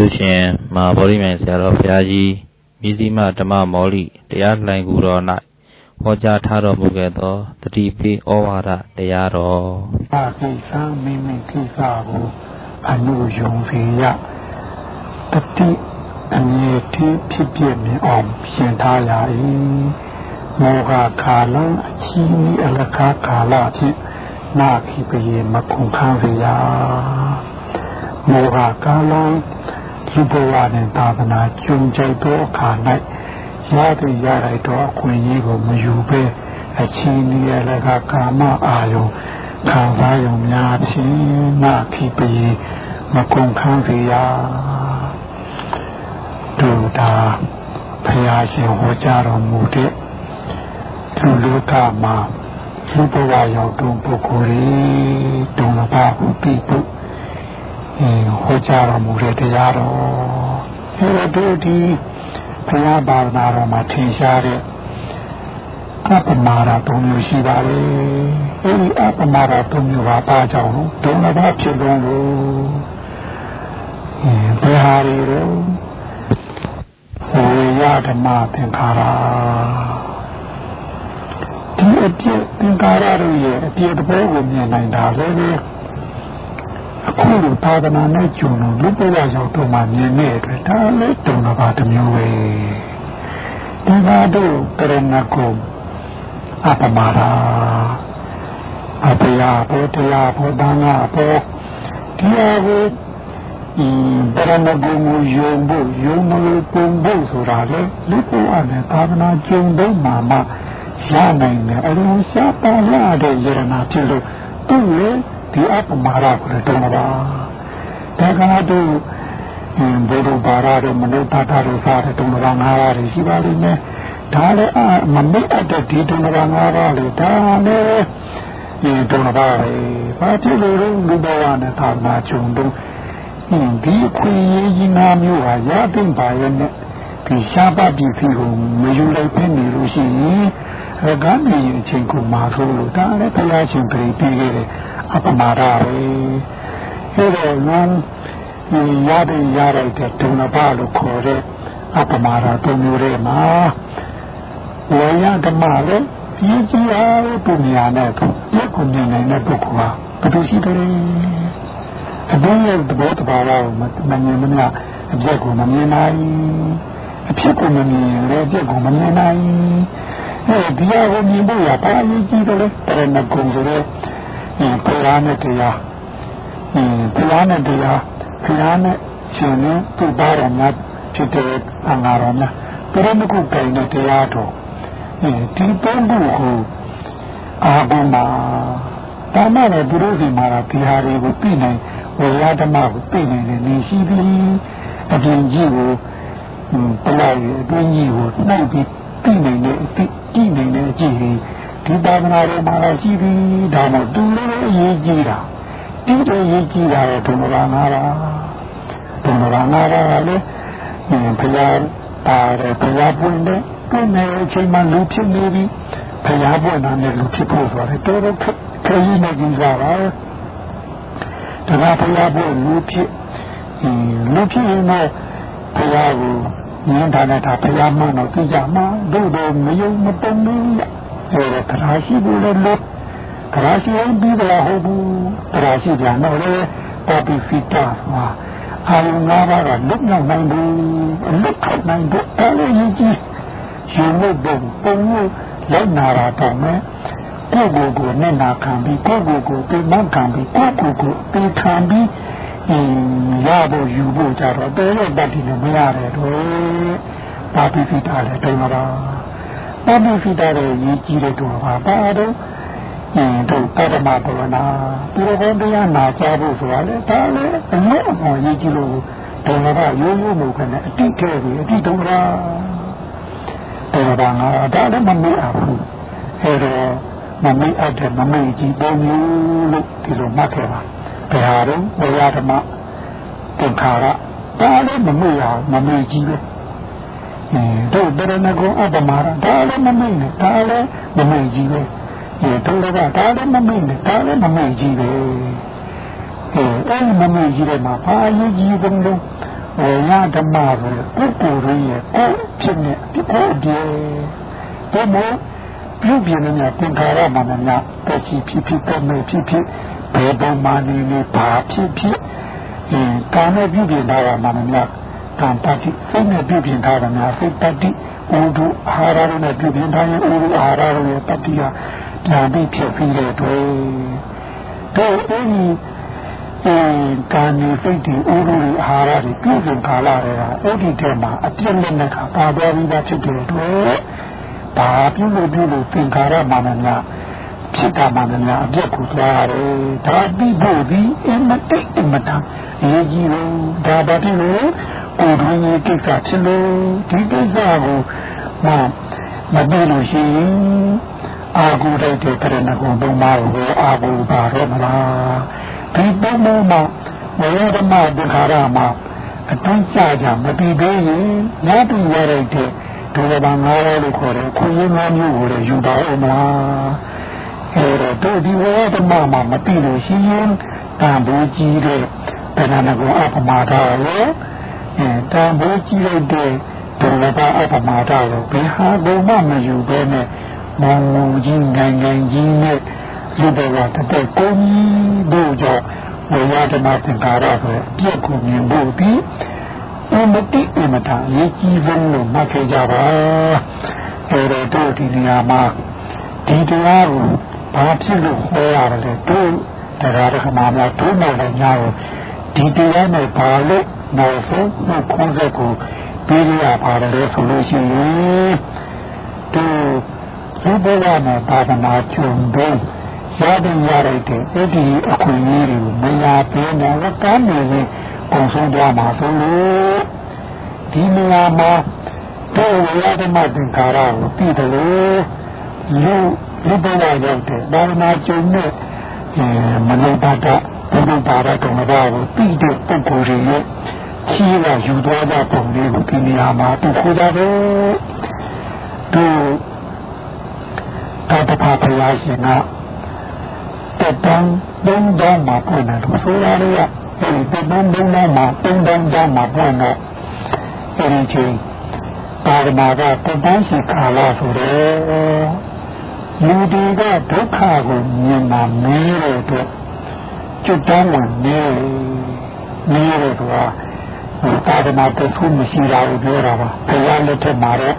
လူရှင်မဟာဗောဓိမြိုင်ဆရာတော်ဘုရားကြီးမြည်စီမဓမ္မမောလိတရားလှိုင်ကူတော်၌ဟောကြားထားတော်မူခဲ့သောတတိပိဩဝါဒတရားတော်အာသိသံမိမိကိစ္စကိုအနုယုံစေရတတိအမြဲတည်းဖြစ်ပြမြင်အောင်ရှင်ထားရ၏မောဟခါလံအချီးအလကားကာလဖြင့်နာခိပယေမခုန်ခန်းစေရမောဟကာလံ လူဘဝနဲ့သာသနာကျုံကြိုက်သောအခါ၌ရသည်ရလိုက်တော့အခွင့်အရေးကိုမယူဘဲအချင်းကြီးရလကကာမအာယုခံစားရုံများဖြင့်နာခိပယေမကုန်ခန်းစေရဒုတာဘုရားရှင်ဟောကြားတော်မူတဲ့သူလူကမှာလူဘဝရောက်တုံပုဂ္ဂိုလ်တွေတုံလပါဟုပြီးဖို့ ဟောကြားတော်မူတဲ့တရားတော်အဲတို့ဒီဘုရားဘာဝနာတော်မှာထင်ရှားတဲ့အပမာဒသုံးမျိုးရှိပါလေအဲဒီအပမာဒသုံးမျိုးကဘာကြောင့်လဲဒုံလဘဖြစ်လုံးလို့ဘယ်ဟာတွေလဲဝေယဓမ္မသင်္ခါရဒီအပြည့်သင်္ခါရတို့ရဲ့အပြည့်တဘောကိုမြင်နိုင်တာလည်း အခုလိုသာသနာနဲ့ကျုံလို့လူပဝရောက်တော့မှမြင်တဲ့အတွက်ဒါလည်းတုံတာပါတစ်မျိုးပဲဒီပါတို့ကရဏကုအပမာရာအပယဘောတရားဘောဒါနာဘောတရားကိုအင်းဗရဏဂုံကိုယုံဖို့ယုံမလို့ပုံဖို့ဆိုတာလေလူပဝနဲ့သာသနာကျုံတော့မှမှရနိုင်တယ်အလုံးရှားပါရတဲ့ယရနာဖြစ်လို့သူ့ရဲ့ ဒီအပမာရကိုလည်းတုံးပါဒါကတို့ဘုဒ္ဓဘာသာတို့မနုဿတာတို့စားတဲ့တုံးပါငါးပါးတွေရှိပါလိမ့်မယ်ဒါလည်းအမမိတ်အပ်တဲ့ဒီတုံးပါငါးပါးလေဒါလည်းဒီတုံးပါပဲဘာဖြစ်လို့လူဘဝနဲ့သာနာချုံတော့ဒီခွေရေးကြီးနာမျိုးဟာရတဲ့ပါရဲ့နဲ့ဒီရှားပါပြည်စီကိုမယူလိုက်ဖြစ်နေလို့ရှိရင်ရကန်းနေအချိန်ကိုမှာဆိုလို့ဒါလည်းဘုရားရှင်ပြပြီးခဲ့တယ် အပမာဒပဲအဲ့တော့ငါဒီရတဲ့ရတဲ့ဒုဏဘလို့ခေါ်တဲ့အပမာဒသုံးမျိုးတွေမှာဝေယဓမ္မလည်းဒီကြီးအားပုံညာနဲ့သူရက်ကိုမြင်နိုင်တဲ့ပုဂ္ဂိုလ်ဟာဘယ်သူရှိတယ်အဘိဓိသဘောတဘာဝကိုမမြင်မမြအပြက်ကိုမမြင်နိုင်အဖြစ်ကိုမမြင်လည်းအပြက်ကိုမမြင်နိုင်အဲဒီဟာကိုမြင်ဖို့ရပါအရေးကြီးတယ်လေပရမဂုံဆိုတဲ့ ဘုရားနဲ့တရားဘုရားနဲ့တရားဘုရားနဲ့ရှင်နဲ့သူ့ဘာတော်များဖြစ်တဲ့အငါတော်များသူတို့ကကိုယ်နဲ့တရားတော်ဒီပုံကိုအာဘုမာတာမနဲ့ဘုရားစီမှာဒီဟာတွေကိုပြနိုင်ဝေယဓမ္မကိုပြနိုင်တယ်နေရှိပြီးအပြင်ကြီးကိုပလိုက်အတွင်းကြီးကိုနှုတ်ပြီးပြနိုင်တဲ့အတိကြည့်နိုင်တဲ့အကြည့် ဒီသာသနာတော်မှာရှိပြီးဒါမှသူလည်းအရေးကြီးတာဒီလိုရေးကြီးတာတော့ဒုမရနာတာဒုမရနာတာလည်းဘုရားပါတယ်ဘုရားပွင့်တယ်ပွင့်နေတဲ့အချိန်မှာလူဖြစ်နေပြီဘုရားပွင့်တာနဲ့လူဖြစ်ဖို့ဆိုတယ်တော်တော်ခရီးနေကြတာပါဒါကဘုရားပွင့်လူဖြစ်လူဖြစ်ရင်တော့ဘုရားကိုဉာဏ်ဌာနတာဘုရားမှတော့သိကြမှာတို့တော့မယုံမတုံဘူး အဲဒါတရားရှိဘူးလေလို့တရားရှိရင်ပြီးတော့ဟုတ်ဘူးတရားရှိကြတော့လေပေါ်ပြီးဖီတာမှာအာရုံငါးပါးကလွတ်မြောက်နိုင်ဘူးအလွတ်ထွက်နိုင်ဘူးအဲလိုကြီးကြီးရှင်လို့ပုံပုံလိုက်နာတာတော့မယ်ကိုယ့်ကိုယ်ကိုနဲ့နာခံပြီးကိုယ့်ကိုယ်ကိုပြင်မခံပြီးကိုယ့်ကိုယ်ကိုပြင်ခံပြီးရဖို့ယူဖို့ကြတော့တဲတဲ့တတ်တယ်မရတယ်တော့ပါပိဖိတာလည်းတုံးပါ ပါပိဖိတာလည်းရည်ကြီးတဲ့တုံးပါပါတော့အင်းတို့ပရမဘဝနာဒီလိုပဲတရားနာကြဖို့ဆိုတာလေဒါလည်းအမြဲအမှန်ရည်ကြီးလို့တုံးပါရိုးရိုးမဟုတ်ခနဲ့အတိတ်ကဲပြီးအတိတ်တုံးပါတုံးပါငါဒါလည်းမမေ့ဘူးအဲတော့မမေ့အပ်တဲ့မမေ့ကြီးပုံမျိုးလို့ဒီလိုမှတ်ခဲ့ပါဘယ်ဟာတော့ဘုရားဓမ္မသင်္ခါရဒါလည်းမမေ့ရမမေ့ကြီးပဲအဲ တို့တရဏဂုံအပမရဒါလည်းမမေ့နဲ့ဒါလည်းမမေ့ကြီးပဲအဲတို့လည်းဒါလည်းမမေ့နဲ့ဒါလည်းမမေ့ကြီးပဲအဲအဲ့မမေ့ကြီးတဲ့မှာဘာအရေးကြီးကုန်လို့ဝေရဓမ္မဆိုပုဂ္ဂိုလ်ရဲ့ကိုယ်ဖြစ်နေဒီကိုယ်ဒီဘုမောပြုပြင်နေတဲ့သင်္ခါရမှန်များတက်ချီဖြစ်ဖြစ်တက်မဲ့ဖြစ်ဖြစ်ဘယ်ပုံမှန်နေနေပါဖြစ်ဖြစ်အဲကာနဲ့ပြုပြင်တာမှန် များကံတတိစိတ်နဲ့ပြုပြင်ထားတာများစိတ်တတိဥဒုအာဟာရနဲ့ပြုပြင်ထားရင်ဥဒုအာဟာရရဲ့တတိယညာတိဖြစ်ပြီးတဲ့တွေ့တော့အဲဒီအဲကာနေစိတ်ဒီဥဒုအာဟာရတွေပြုပြင်ကာလတွေကအဲ့ဒီထဲမှာအပြည့်နဲ့နဲ့ကပါသွားပြီးသားဖြစ်တဲ့တွေ့ဘာပြုလို့ပြုလို့သင်္ခါရမှန်များဖြစ်တာမှန်များအပြည့်ကိုသွားရတယ်ဒါပြီးဖို့ဒီအမတိတ်အမတန်ရေးကြီးလို့ဒါဘာဖြစ်လို့ ကိုယ်တွင်းရဲ့ကိစ္စဖြစ်လို့ဒီကိစ္စကိုမမသိလို့ရှိရင်အာဟုတိုက်တဲ့ပြရဏဂုံသုံးပါးကိုအာဟုပါရမလားဒီသုံးပါးမှာဝေဒမဒုက္ခရမှာအတုံးကြကြမပြီးသေးရင်ညတူရတဲ့ဒုရဘာငါးလို့ခေါ်တယ်ခွင့်ရငါးမျိုးကိုလည်းယူပါဦးမလားအဲတော့တို့ဒီဝေဒမမှာမပြီးလို့ရှိရင်တန်ဖိုးကြီးတဲ့ပြရဏဂုံအပမာဒရော အဲတန်ဖိုးကြီးလိုက်တဲ့ဒုရဘာအပမာဒရောဘယ်ဟာဘုံမှမယူဘဲနဲ့မောင်မောင်ကြီးနိုင်နိုင်ကြီးနဲ့လူတော်ကတတဲ့ကိုကြီးတို့ကြောင့်ဝေယဓမ္မသင်္ကာရဆိုအပြည့်ကိုမြင်ဖို့ဒီအမတိအမတာရေးကြီးဆုံးလို့မှတ်ခဲ့ကြပါအဲဒါတို့ဒီနေရာမှာဒီတရားကိုဘာဖြစ်လို့ဟောရတယ်လဲတို့တရားဓမ္မများတို့နဲ့လည်းညာကိုဒီတရားနဲ့ဘာလို့ နောက်ဆုံးမှခေါင်းဆက်ကိုပြီးရပါတယ်ဆိုလို့ရှိရင်တို့ဒီဘဝမှာသာသနာကျုံတော့ရတဲ့ရတဲ့အဲ့ဒီအခွင့်အရေးတွေကိုမရပေးနိုင်တော့ကမ်းနေရင်ပုံဆုံးကြမှာဆိုလို့ဒီနေရာမှာတို့ရတဲ့မသင်္ခါရကိုပြီးတယ်လို့လူလူဘဝရောက်တဲ့သာသနာကျုံနဲ့မနုဿတာဘုရားပါရတော်မှာကိုပြီးတဲ့ပုဂ္ဂိုလ်တွေရဲ့ ရှိရယူသွားတဲ့ပုံလေးကိုဒီနေရာမှာသူခေါ်ကြတယ်တို့တာတဖာဖရာရှင်ကတတန်းသုံးတောင်းမှာပွင့်တယ်လို့ဆိုရတယ်ကအဲဒီတတန်းသုံးတောင်းမှာသုံးတောင်းတောင်းမှာပွင့်တော့အဲဒီချိန်ပါရမကတတန်းရှိခါလာဆိုတယ်လူတွေကဒုက္ခကိုမြင်မှမင်းရဲ့အတွက်จุดတောင်းဝင်နေနေရတော့ သာသနာတခုမရှိတာကိုပြောတာပါဘုရားလက်ထက်မှာတော့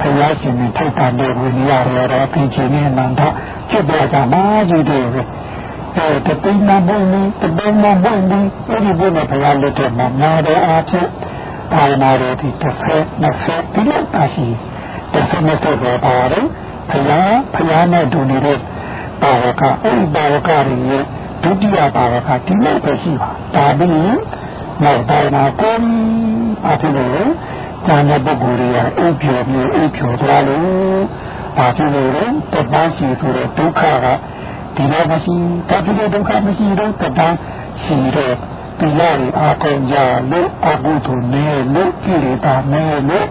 ဘုရားရှင်နဲ့ထိုက်တန်တဲ့ဝိညာဉ်ရတော့ပြင်ချင်နေမှန်တော့ဖြစ်သွားတာမှကြီးတယ်ပဲအဲတပိမဘုံလေးတပိမဘုံလေးအဲ့ဒီဘုရားဘုရားလက်ထက်မှာညာတဲ့အားဖြင့်သာသနာတော်ဒီတစ်ဖက်နှစ်ဖက်ဒီလိုပါရှိတစ်ဖက်နှစ်ဖက်ပဲပါတယ်ဘုရားဘုရားနဲ့တူနေတဲ့ဘာဝကအဲ့ဒီဘာဝကရဲ့ဒုတိယဘာဝကဒီလိုပဲရှိပါဒါပြီး နောက်တိုင်းမှာကိုယ်အဖြစ်လို့ဉာဏ်တဲ့ပုဂ္ဂိုလ်တွေကအိပ်ပျော်ပြီးအိပ်ပျော်သွားလို့ဘာဖြစ်လို့လဲတပန်းရှိဆိုတဲ့ဒုက္ခကဒီလိုမရှိတပိတဲ့ဒုက္ခမရှိတော့တပန်းရှိတဲ့ဒီလိုအာကုန်ကြလို့အဘုသူနေလို့ကိလေသာနေလို့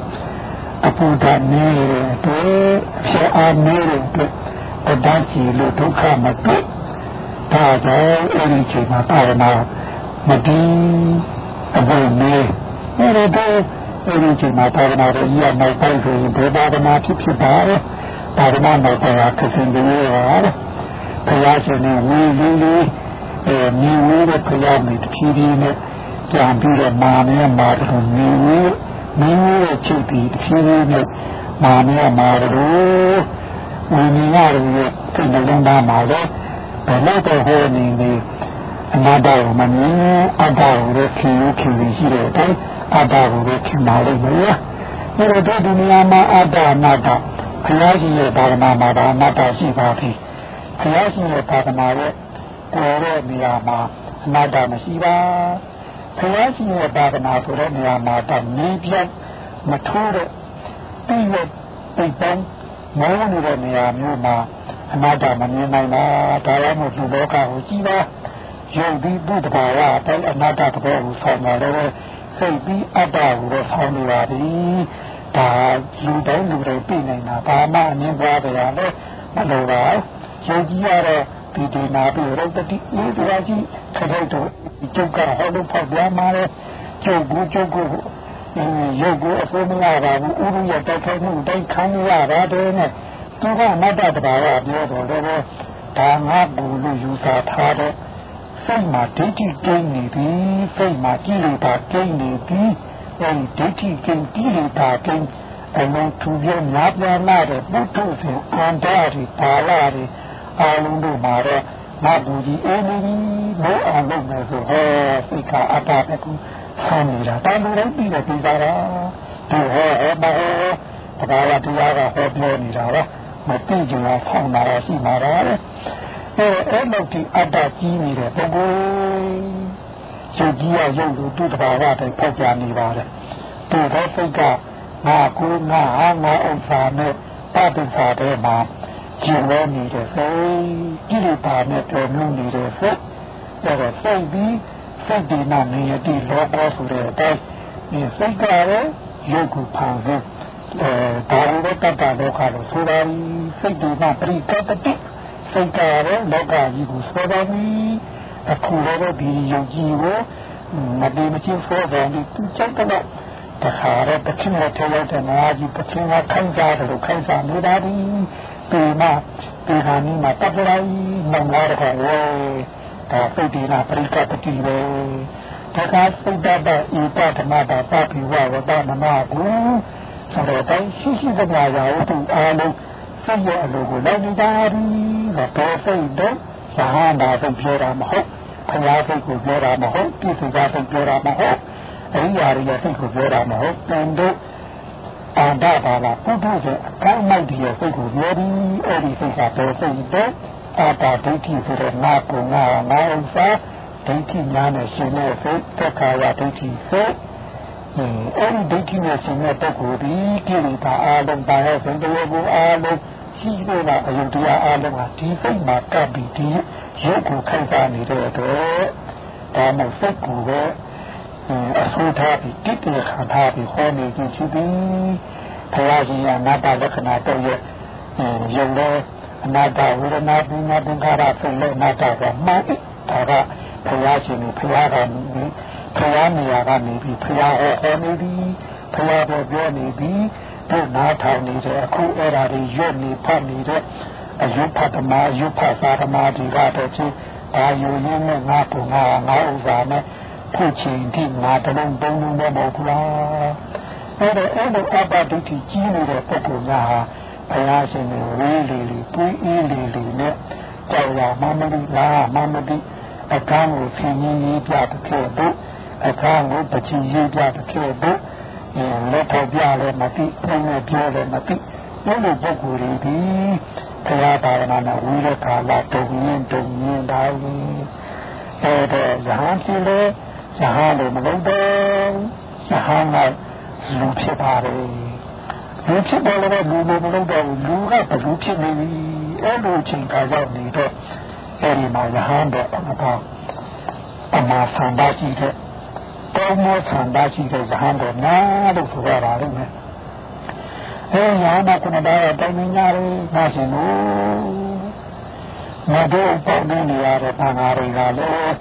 အပူဓာနေတဲ့အတွက်ဖြစ်အားနေတဲ့အတွက်တပန်းရှိလို့ဒုက္ခမတွေ့ဒါကြောင့်အဲဒီချိန်မှာပါရမမတည် အဘိနေအဲ့ဒါအဲ့ဒီချိန်မှာသာသနာတော်ကြီးကနောက်ပိုင်းဆိုရင်ဒေသာသနာဖြစ်ဖြစ်ပါလေသာသနာနောက်ပိုင်းကခရှင်တွေရောဘုရားရှင်နဲ့ဝီဝီလေးအဲမြင်ဝေးတဲ့ဘုရားမိတဖြည်းဖြည်းနဲ့ကြံပြီးတော့မာနဲ့မာတော့မြင်ဝေးမြင်ဝေးတဲ့ချုပ်ပြီးတဖြည်းဖြည်းနဲ့မာနဲ့မာတော့ဝိညာဉ်ရရဲ့စိတ်နှလုံးသားမှာလည်းဘယ်လောက်တော့ဟောနေနေ အနာတ္တကိုမမြင်အတ္တကိုလည်းခင်ယူခင်ယူရှိတဲ့အတိုင်းအတ္တကိုလည်းခင်ပါလိမ့်မယ်။အဲတော့ဒီနေရာမှာအတ္တအနတ္တဘုရားရှင်ရဲ့ဘာဝနာမှာဒါအနတ္တရှိပါပြီ။ဘုရားရှင်ရဲ့ဘာဝနာရဲ့ကိုယ်ရဲ့နေရာမှာအနတ္တမရှိပါ။ဘုရားရှင်ရဲ့ဘာဝနာဆိုတဲ့နေရာမှာတမင်းပြတ်မထိုးတဲ့ပြီးရပိတ်ပန်းမောနေတဲ့နေရာမျိုးမှာအနတ္တမမြင်နိုင်ပါဒါရမို့လူလောကကိုကြည်ပါ ယုံပြီးဘုဒ္ဓဘာသာတိုင်းအနာတ္တတဘောကိုဆောင်လာတော့စိတ်ပြီးအတ္တကိုတော့ဆောင်နေပါပြီဒါလူတိုင်းလူတွေပြနိုင်တာဘာမှအငင်းပွားကြရလဲမလိုပါယုံကြည်ရတော့ဒီဒီနာပြီးရုပ်တတိလေးတရားကြီးခရိုက်တော့ကျုပ်ကဟောလို့ဖောက်ပြမှာလဲကျုပ်ကိုကျုပ်ကိုရုပ်ကိုအစိုးမရပါဘူးဥရိယတိုက်ခိုက်မှုတိုက်ခံရပါတယ်နဲ့သူကမတ္တတဘာဝပြောတော့လည်းဒါငါဘူလို့ယူဆထားတဲ့ စိတ်မှာဒိဋ္ဌိကျင်းနေပြီစိတ်မှာကိလေသာကျင်းနေပြီအဲဒီဒိဋ္ဌိကျင်းကိလေသာကျင်းအလုံးသူပြများပြားလာတဲ့ဘုဒ္ဓဆင်အန္တရာယ်ပါလာတယ်အာလုံးတို့မှာတော့ငါဘူကြီးအေးနေပြီမိုးအောင်လုပ်မယ်ဆိုဟောစိတ်ကအတ္တပဲကူဆမ်းနေတာတန်ဖိုးတိုင်းပြီးတော့ပြီးသားတာဒီဟောဟောမဟောတဘာဝတရားကဟောပြောနေတာပါမသိကြလားဖောင်းလာရှိမှာပါလေ အဲအဲ့လိုဒီအတ္တကြီးနေတဲ့ပုဂ္ဂိုလ်ရုပ်ကြီးရရုပ်လို့သူ့တဘာဝတိုင်ဖောက်ကြနေပါတယ်သူ့သောစိတ်ကငါကိုငါဟာငါဥစ္စာနဲ့ပဋိစ္စာတဲ့မှာကျင်လို့နေတဲ့စိတ်ကိလေသာနဲ့တော်မြုံနေတဲ့စိတ်အဲ့ဒါစိတ်ပြီးစိတ်ဒီနာနေရတိလောဘောဆိုတဲ့အတိုင်းဒီစိတ်ကလည်းရုပ်ကိုဖန်ဆင်းအဲဒါရတဲ့တတ္တလောကလို့ဆိုပါပြီစိတ်ဒီနာပရိကတတိ စိတ်ကလည်းလောကကြီးကိုဆိုပါပြီအခုလည်းဒီယုံကြည်ကိုမဒီမချင်းဆိုတယ်ဒီသူချက်တော့တခါတော့တခင်နဲ့ထဲလိုက်တဲ့နာကြီးတခင်ကခိုင်းကြတယ်လို့ခိုင်းစားနေတာဒီဒီမှာဒီဟာနီးမှာတပ်လိုက်မင်္ဂလာတော့ဝဲဒါစိတ်ဒီနာပရိကပတိပဲတခါစိတ်တတ်တဲ့ဤပထမတာပပိဝဝတမနာကိုဆိုတော့တိုင်းရှိရှိသမျှရာဝတ္ထုအားလုံးစိတ်ရဲ့အလိုကိုလိုက်နေကြ ပြီတော့စိတ်တော့သာဟနာစိတ်ပြောတာမဟုတ်ခရားစိတ်ကိုပြောတာမဟုတ်ပြည့်စုံစိတ်ပြောတာမဟုတ်အရိယာရိယစိတ်ကိုပြောတာမဟုတ်တန်တို့အန္တဘာလာပုထုဇဉ်အကောင်းမိုက်တဲ့စိတ်ကိုပြောပြီးအဲ့ဒီစိတ်ကတော့စိတ်တော့အာတာဒိဋ္ဌိဆိုတဲ့နာကုငါငါဥစ္စာဒိဋ္ဌိများနဲ့ရှင်တဲ့စိတ်သက်ခါရဒိဋ္ဌိစိတ်အဲ့ဒီဒိဋ္ဌိနဲ့ရှင်တဲ့ပုဂ္ဂိုလ်ဒီကိလေသာအာလုံးပါရဲ့စံတော်ကိုအာလုံး ရှိလို့လားအယုဒ္ဓရာအာလုံးဟာဒီစိတ်မှာကပ်ပြီးဒီရုပ်ကိုခိုင်စားနေတဲ့အတွက်ဒါမှစိတ်ကိုပဲအဆိုးထားပြီးတိတိခါထားပြီးဟောနေကြရှိသည်ဘုရားရှင်ကအနာတလက္ခဏာတော့ရဲ့ရုပ်လည်းအနာတဝေဒနာပညာသင်္ခါရဖြစ်လို့အနာတကမှန်ဒါကဘုရားရှင်ကိုဘုရားကဘုရားနေရာကနေပြီးဘုရားဟောဟောနေသည်ဘုရားပေါ်ပြောနေပြီး တို့နားထောင်နေတဲ့အခုအဲ့ဓာတွေရွတ်နေဖတ်နေတဲ့အယုဖတ်သမားအယုဖတ်သာသမားတွေကတော့ချင်းအာယုရင်းနဲ့ငါ့ကိုငါငါဥစ္စာနဲ့ခုချိန်ထိငါတလုံးသုံးလုံးတော့မဟုတ်ဘူးလားအဲ့တော့အဲ့လိုအပ္ပဒိဋ္ဌိကြီးနေတဲ့ပုဂ္ဂိုလ်များဟာဘုရားရှင်ကိုဝေးလေလေတွေးအေးလေလေနဲ့ကြောက်ရမမလိလားမမလိအခန်းကိုဆင်းရင်းရေးပြတဲ့ဖြစ်တို့အခန်းကိုပချီရေးပြတဲ့ဖြစ်တို့ လက်ထောက်ပြလည်းမသိဘုန်းနဲ့ပြောလည်းမသိဘုလိုပုဂ္ဂိုလ်တွေဒီဘုရားဘာဝနာနဲ့ဝိရခါလာတုံရင်းတုံရင်းတိုင်းအဲ့တော့ရဟန်းရှင်လည်းရဟန်းလိုမလုပ်တော့ရဟန်းကလူဖြစ်ပါတယ်လူဖြစ်တယ်လည်းလူလိုမလုပ်တော့လူကဘလူဖြစ်နေပြီအဲ့လိုချိန်ခါရောက်နေတော့အဲ့ဒီမှာရဟန်းတော့အမတော်အမှားဆန္ဒရှိတဲ့ တောင်းမောဆန္ဒရှိတဲ့ရဟန်းတော်နာလို့ဆိုရတာလေအဲရဟန်းကခုနကတော့တိုင်နေကြတယ်ငါရှင်တို့မတို့ပေါ့နေရတဲ့ဘာသာတွေကလည်း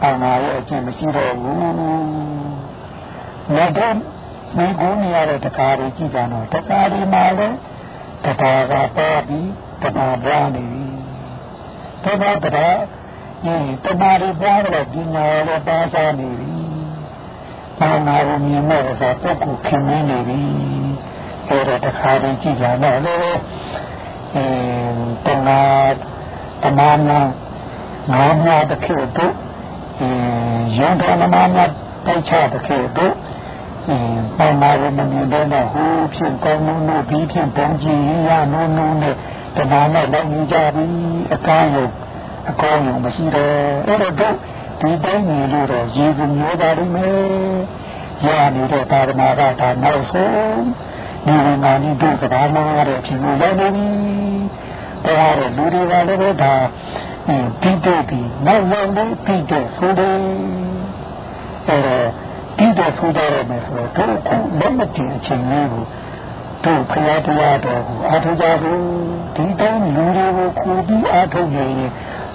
ဘာသာရဲ့အကျင့်မရှိတော့ဘူးမတို့မိကိုနေရတဲ့တကားတွေကြည့်ကြတော့တကားတွေမှာလည်းတကားကပါပြီးတကားပွားနေပြီတကားတကားဒီတမားတွေပွားတော့ဒီနာလည်းပါစားနေပြီ ဘာနာကိုမြင်မဲ့ဆိုပုဂ္ဂိုလ်ခင်မင်းနေပြီအဲ့ဒါတခါတည်းကြည့်ကြတော့လေအဲတနာတမာနာငါးများတစ်ခေတ်တို့အဲရုံးတော်နာများတိုက်ချတစ်ခေတ်တို့အဲဘာနာကိုမမြင်တော့ဟိုဖြစ်ကောင်းလို့ပြီးဖြစ်ပုံကြည့်ရနိုးနိုးနဲ့တနာနဲ့လည်းနေကြပြီအကားရုံအကောင်းရုံမရှိတော့အဲ့တော့ ဒီတိုင်းနေလို့တော့ရေကူမျိုးပါလိမ့်မယ်။ရနေတဲ့သာသနာကဒါနောက်ဆုံးဒီမှာဒီတို့ကဘာမှရတဲ့အချိန်ကိုရောက်နေပြီ။ဒါကတော့လူတွေကလည်းပဲဒါတိတဲ့ဒီနောက်ရောက်နေတိတဲ့ဆိုတယ်။အဲတိတဲ့ဆိုကြရမယ်ဆိုတော့တို့ကလက်မတင်အချိန်လေးကိုတို့ဖရာတရားတော်ကိုအားထုတ်ကြဖို့ဒီတိုင်းလူတွေကိုခုပြီးအားထုတ်နေရင်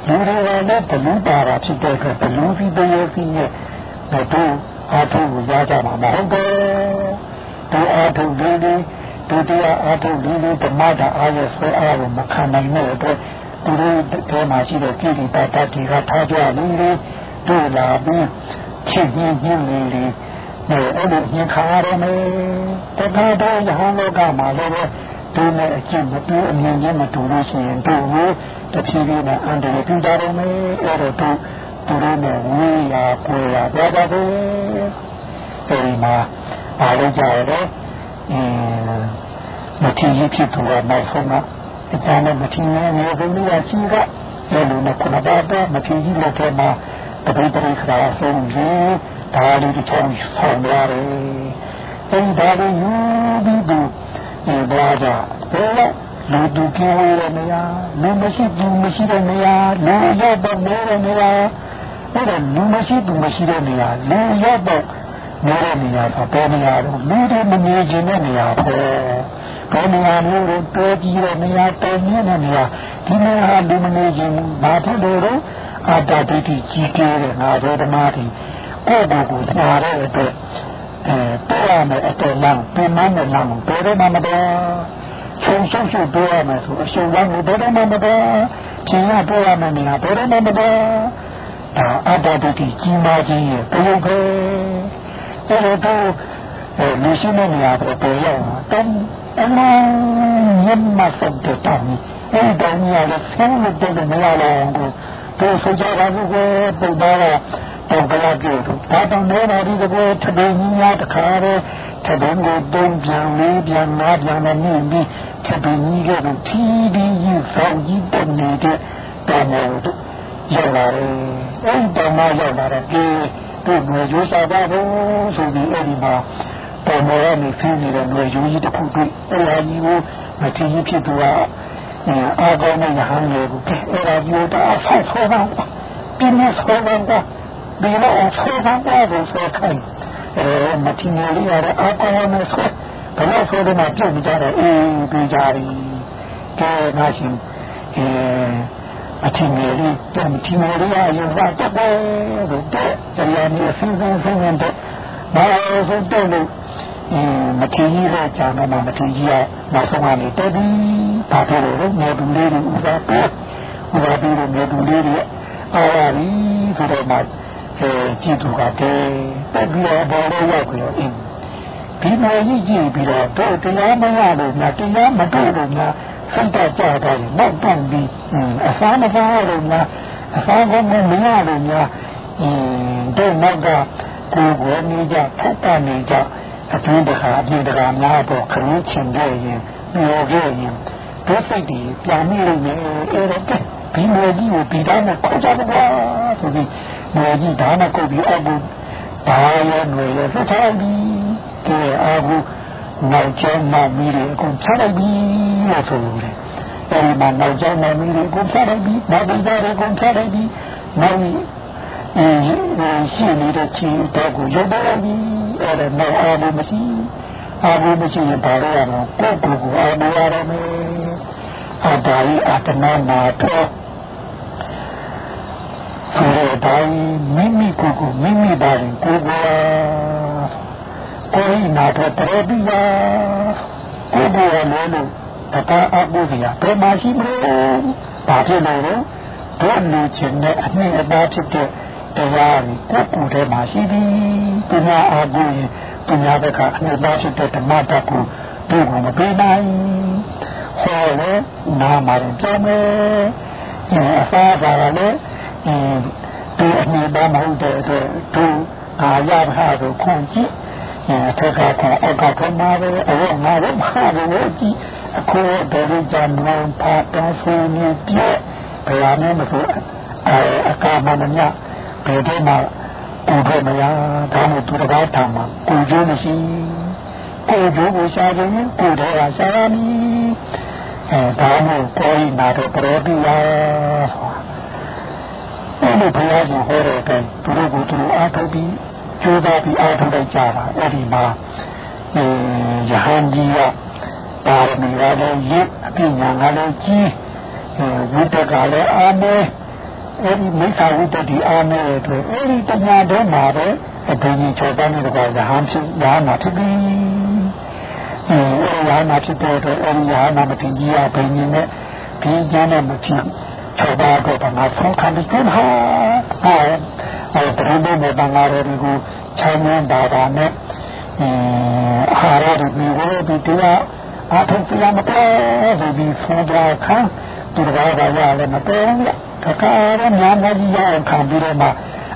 လူတွေကလည်းဘလူပါတာဖြစ်တဲ့အတွက်ဘလူစီတရေစီနဲ့တို့အားထုတ်ကိုရကြမှာမဟုတ်တယ်အာထုလေးလေးဒုတိယအာထုလေးလေးဓမ္မတာအားရဆွဲအားကိုမခံနိုင်တဲ့အတွက်သူတို့ထဲမှာရှိတဲ့ကိရိတာတတိကထားကြလေးလေးတို့လာပြီးချင်းညင်းညင်းလေးလေးနဲ့အဲ့လိုညင်ခါရမယ်တခါတော့ယဟန်လောကမှာလည်းသူနဲ့အကျင့်မတူအမြင်ချင်းမတူလို့ရှိရင်တို့ကို တဖြည်းဖြည်းနဲ့အန္တရာယ်ပြုကြတော့မယ်အဲ့တော့သူသူတို့နဲ့ဝေးရာကိုယ်ရာပြောကြတယ်အဲဒီမှာအားလုံးကြရတော့အင်းမထင်ရဖြစ်သူကနောက်ဆုံးကအကျမ်းနဲ့မထင်ရနေဘုရားရှိကအဲ့လိုနဲ့ခုနကတော့မထင်ကြီးလက်ထဲမှာတပိတရိခရာဆုံးပြီးဒါလေးတစ်ချောင်းဆောင်ရတယ်အဲဒီဒါလေးယူပြီးသူဒီဘာကြဘယ်လို လူတူပြေးရနေရလူမရှိသူမရှိတဲ့နေရာလူရောက်တော့နေတဲ့နေရာအဲ့ဒါလူမရှိသူမရှိတဲ့နေရာလူရောက်တော့နေတဲ့နေရာဆိုဘယ်နေရာတော့လူတွေမနေခြင်းတဲ့နေရာပေါ့ဘယ်နေရာမျိုးတော့တိုးကြီးတဲ့နေရာတုံနေတဲ့နေရာဒီနေရာလူမနေခြင်းဘာဖြစ်လို့လဲအာတာတိတိကြီးကျယ်တဲ့ငါတို့ဓမ္မတွေကိုယ့်ဘကိုယ်သာတဲ့အတွက်အဲတော်ရမယ်အတော်လမ်းပြန်မနဲ့လမ်းဘယ်တော့မှမတော် ချုံရှုပ်ရှုပ်ပြောရမယ်ဆိုအရှုံးလမ်းကိုဘယ်တော့မှမတော်ခြင်းရပြောရမယ်နေရာဘယ်တော့မှမတော်ဒါအတ္တတိကြီးမားခြင်းရဲ့ပြုံးခဲအဲ့တော့အဲလူရှိတဲ့နေရာပေါ်ပေါ်ရောက်တော့အမှန်ညမဆက်တဲ့တောင်းအဲ့တောင်းရတဲ့ဆင်းလို့တဲ့နေရာလောကိုတို့ဆိုကြတာကိုပုဒ်သားတော့ကလာပြုတ်ဒါတောင်နေတာဒီကဘောထပင်းကြီးများတခါတော့ထပင်းကိုတုံးပြန်လေးပြန်ငါးပြန်နဲ့မြင့်ပြီး ထပင်းကြီးကတော့ထီးပြီးယူဆောင်ကြီးတက်နေတဲ့တောင်ပေါ်ရောက်လာတယ်အဲ့တောင်မှာရောက်လာတော့ဒီတို့ငွေရိုးစားပါဘူးဆိုပြီးအဲ့ဒီမှာတောင်ပေါ်ကနေဖင်းနေတဲ့ငွေရိုးကြီးတစ်ခုတွေ့အဲ့ဒါကြီးကိုမထင်ကြီးဖြစ်သူကအာကောင်းတဲ့ရဟန်းတွေကိုအဲ့ဒါကြီးတော့အဆောက်ဆောတော့ပြင်းနေဆောတော့ဒီလိုအဆောတော့ကိုဆောခိုင်းအဲမထင်လေးရတဲ့အာကောင်းတဲ့ဆော ဘယ်လိုဆိုတော့မှပြုတ်ကြတယ်အေးပြီးကြပြီကဲငါရှင်အဲအထင်လေးတမထင်လေးရရင်ဘာတက်တယ်ဆိုတော့တရားမျိုးစဉ်းစားစဉ်းစားတဲ့ဘာလို့ဆိုတော့လို့မထင်ကြီးတဲ့ကြာမှာမထင်ကြီးရနောက်ဆုံးကနေတက်ပြီးဘာဖြစ်လို့လဲမြေတူလေးတွေဥစားပေးဥစားပြီးတော့မြေတူလေးတွေအားရပြီဆိုတော့မှအဲကြည့်သူကတည်းတက်ပြီးတော့ဘောလို့ရောက်ပြီးတော့အင်း ဒီလိုကြီးကြည့်ပြီးတော့တို့တရားမရလို့ညာတရားမတွေ့လို့ညာစိတ်တကြတာနောက်တန်းပြီးအစားမစားရလို့ညာအစားကောင်းမရလို့ညာအင်းတို့နောက်ကကိုယ်ကိုနေကြဖတ်တာနေကြအတွင်းတခါအပြင်တခါများတော့ခရုချင်ခဲ့ရင်ပြောခဲ့ရင်ဒုစိတ်တွေပြန်မိလို့မယ်အဲ့တော့ဒီမေကြီးကိုဒီတိုင်းနဲ့ခေါ်ကြပါဆိုပြီးမေကြီးဒါနဲ့ကိုပြီးအောက်ကိုဒါရောຫນွေရောဆက်ချပြီး ကဲအာဟုနောက်ကျောင်းမှမီးတွေအကုန်ချလိုက်ပြီလို့ဆိုတယ်အဲဒီမှာနောက်ကျောင်းမှမီးတွေအကုန်ချလိုက်ပြီနောက်ပိသားတွေအကုန်ချလိုက်ပြီနောက်ရှိနေတဲ့ချင်းတော့ကိုရုပ်တော့ပြီအဲ့ဒါတော့အာဘမရှိအာဘမရှိရင်ဘာလို့ရမလဲကိုယ့်ကိုယ်ကိုအာဘရရမယ်အတားဤအတနာနာတော့ဆိုတော့တိုင်းမိမိကိုယ်ကိုမိမိပါရင်ကိုယ်ကို ကိုယ်နာတော့တရတိယကိုယ်ကိုယ်လည်းလို့တပါအမှုစီရဘယ်မှာရှိမလို့ဘာဖြစ်လို့လဲတို့လူချင်းနဲ့အနှစ်အသားဖြစ်တဲ့တရားကိုကိုယ်ကိုယ်ထဲမှာရှိသည်ပညာအားကိုရင်ပညာဘက်ကအနှစ်သားဖြစ်တဲ့ဓမ္မတတ်ကိုတို့ကမပေးနိုင်ဟောလေနာမှာပြောမယ်အစားပါလည်းဒီအနှစ်သားမဟုတ်တဲ့အတွက်တို့အာရပါဆိုခွန်ကြည့် အဲထက်ကခွန်အောက်ကခွန်မှာပဲအဝတ်မှာပဲမှာပဲကြည့်အခုဒေရကြံမောင်ပါတော်ဆင်းနေပြဘယ်ရမဆိုအဲအကာမမညဘယ်တော့မှကိုယ်တော့မရဒါမှသူတစ်ပါးထောင်မှာကိုယ်ကျိုးမရှိကိုယ်ကျိုးကိုရှာခြင်းကိုယ်တော့ရှာရမည်အဲဒါမှကိုယ်နာတော့ပရောတိယအဲ့လိုဘုရားရှင်ဟောတဲ့အတိုင်းသူတို့ကသူတို့အားထုတ်ပြီး ကြိုးစားပြီးအားထုတ်လိုက်ကြတာအဲ့ဒီမှာအဲယဟန်ကြီးကပါရမီကလည်းရစ်အပြညာကလည်းကြီးဝိတ္တကလည်းအားနေအဲ့ဒီမိစ္ဆာဝိတ္တိအားနေတဲ့အတွက်အဲ့ဒီတညာတည်းမှာပဲအဘိညာဉ်၆ပါးနဲ့တကွာရဟန်းဖြစ်ရမှာဖြစ်ပြီးအဲရာနာဖြစ်တဲ့အတွက်အဲဒီရာနာမတင်ကြီးရဘယ်နည်းနဲ့ဒီကျမ်းနဲ့မကြည့်ချောပါတော့ဘာမှဆုံးခံပြီးတော့ဟာအဲ တရင်တဲ့ဘာငါရယ်ကိုချမ်းသာတာတာနဲ့အဲအာဟာရတွေမျိုးတွေတရားအထုပ်ပြမတော်ဆိုပြီးဆုံးကြခံသူတော်ဘာရလည်းမတော်ဘူးတခါတော့ညာမကြီးရအောင်ခံပြီးတော့မှ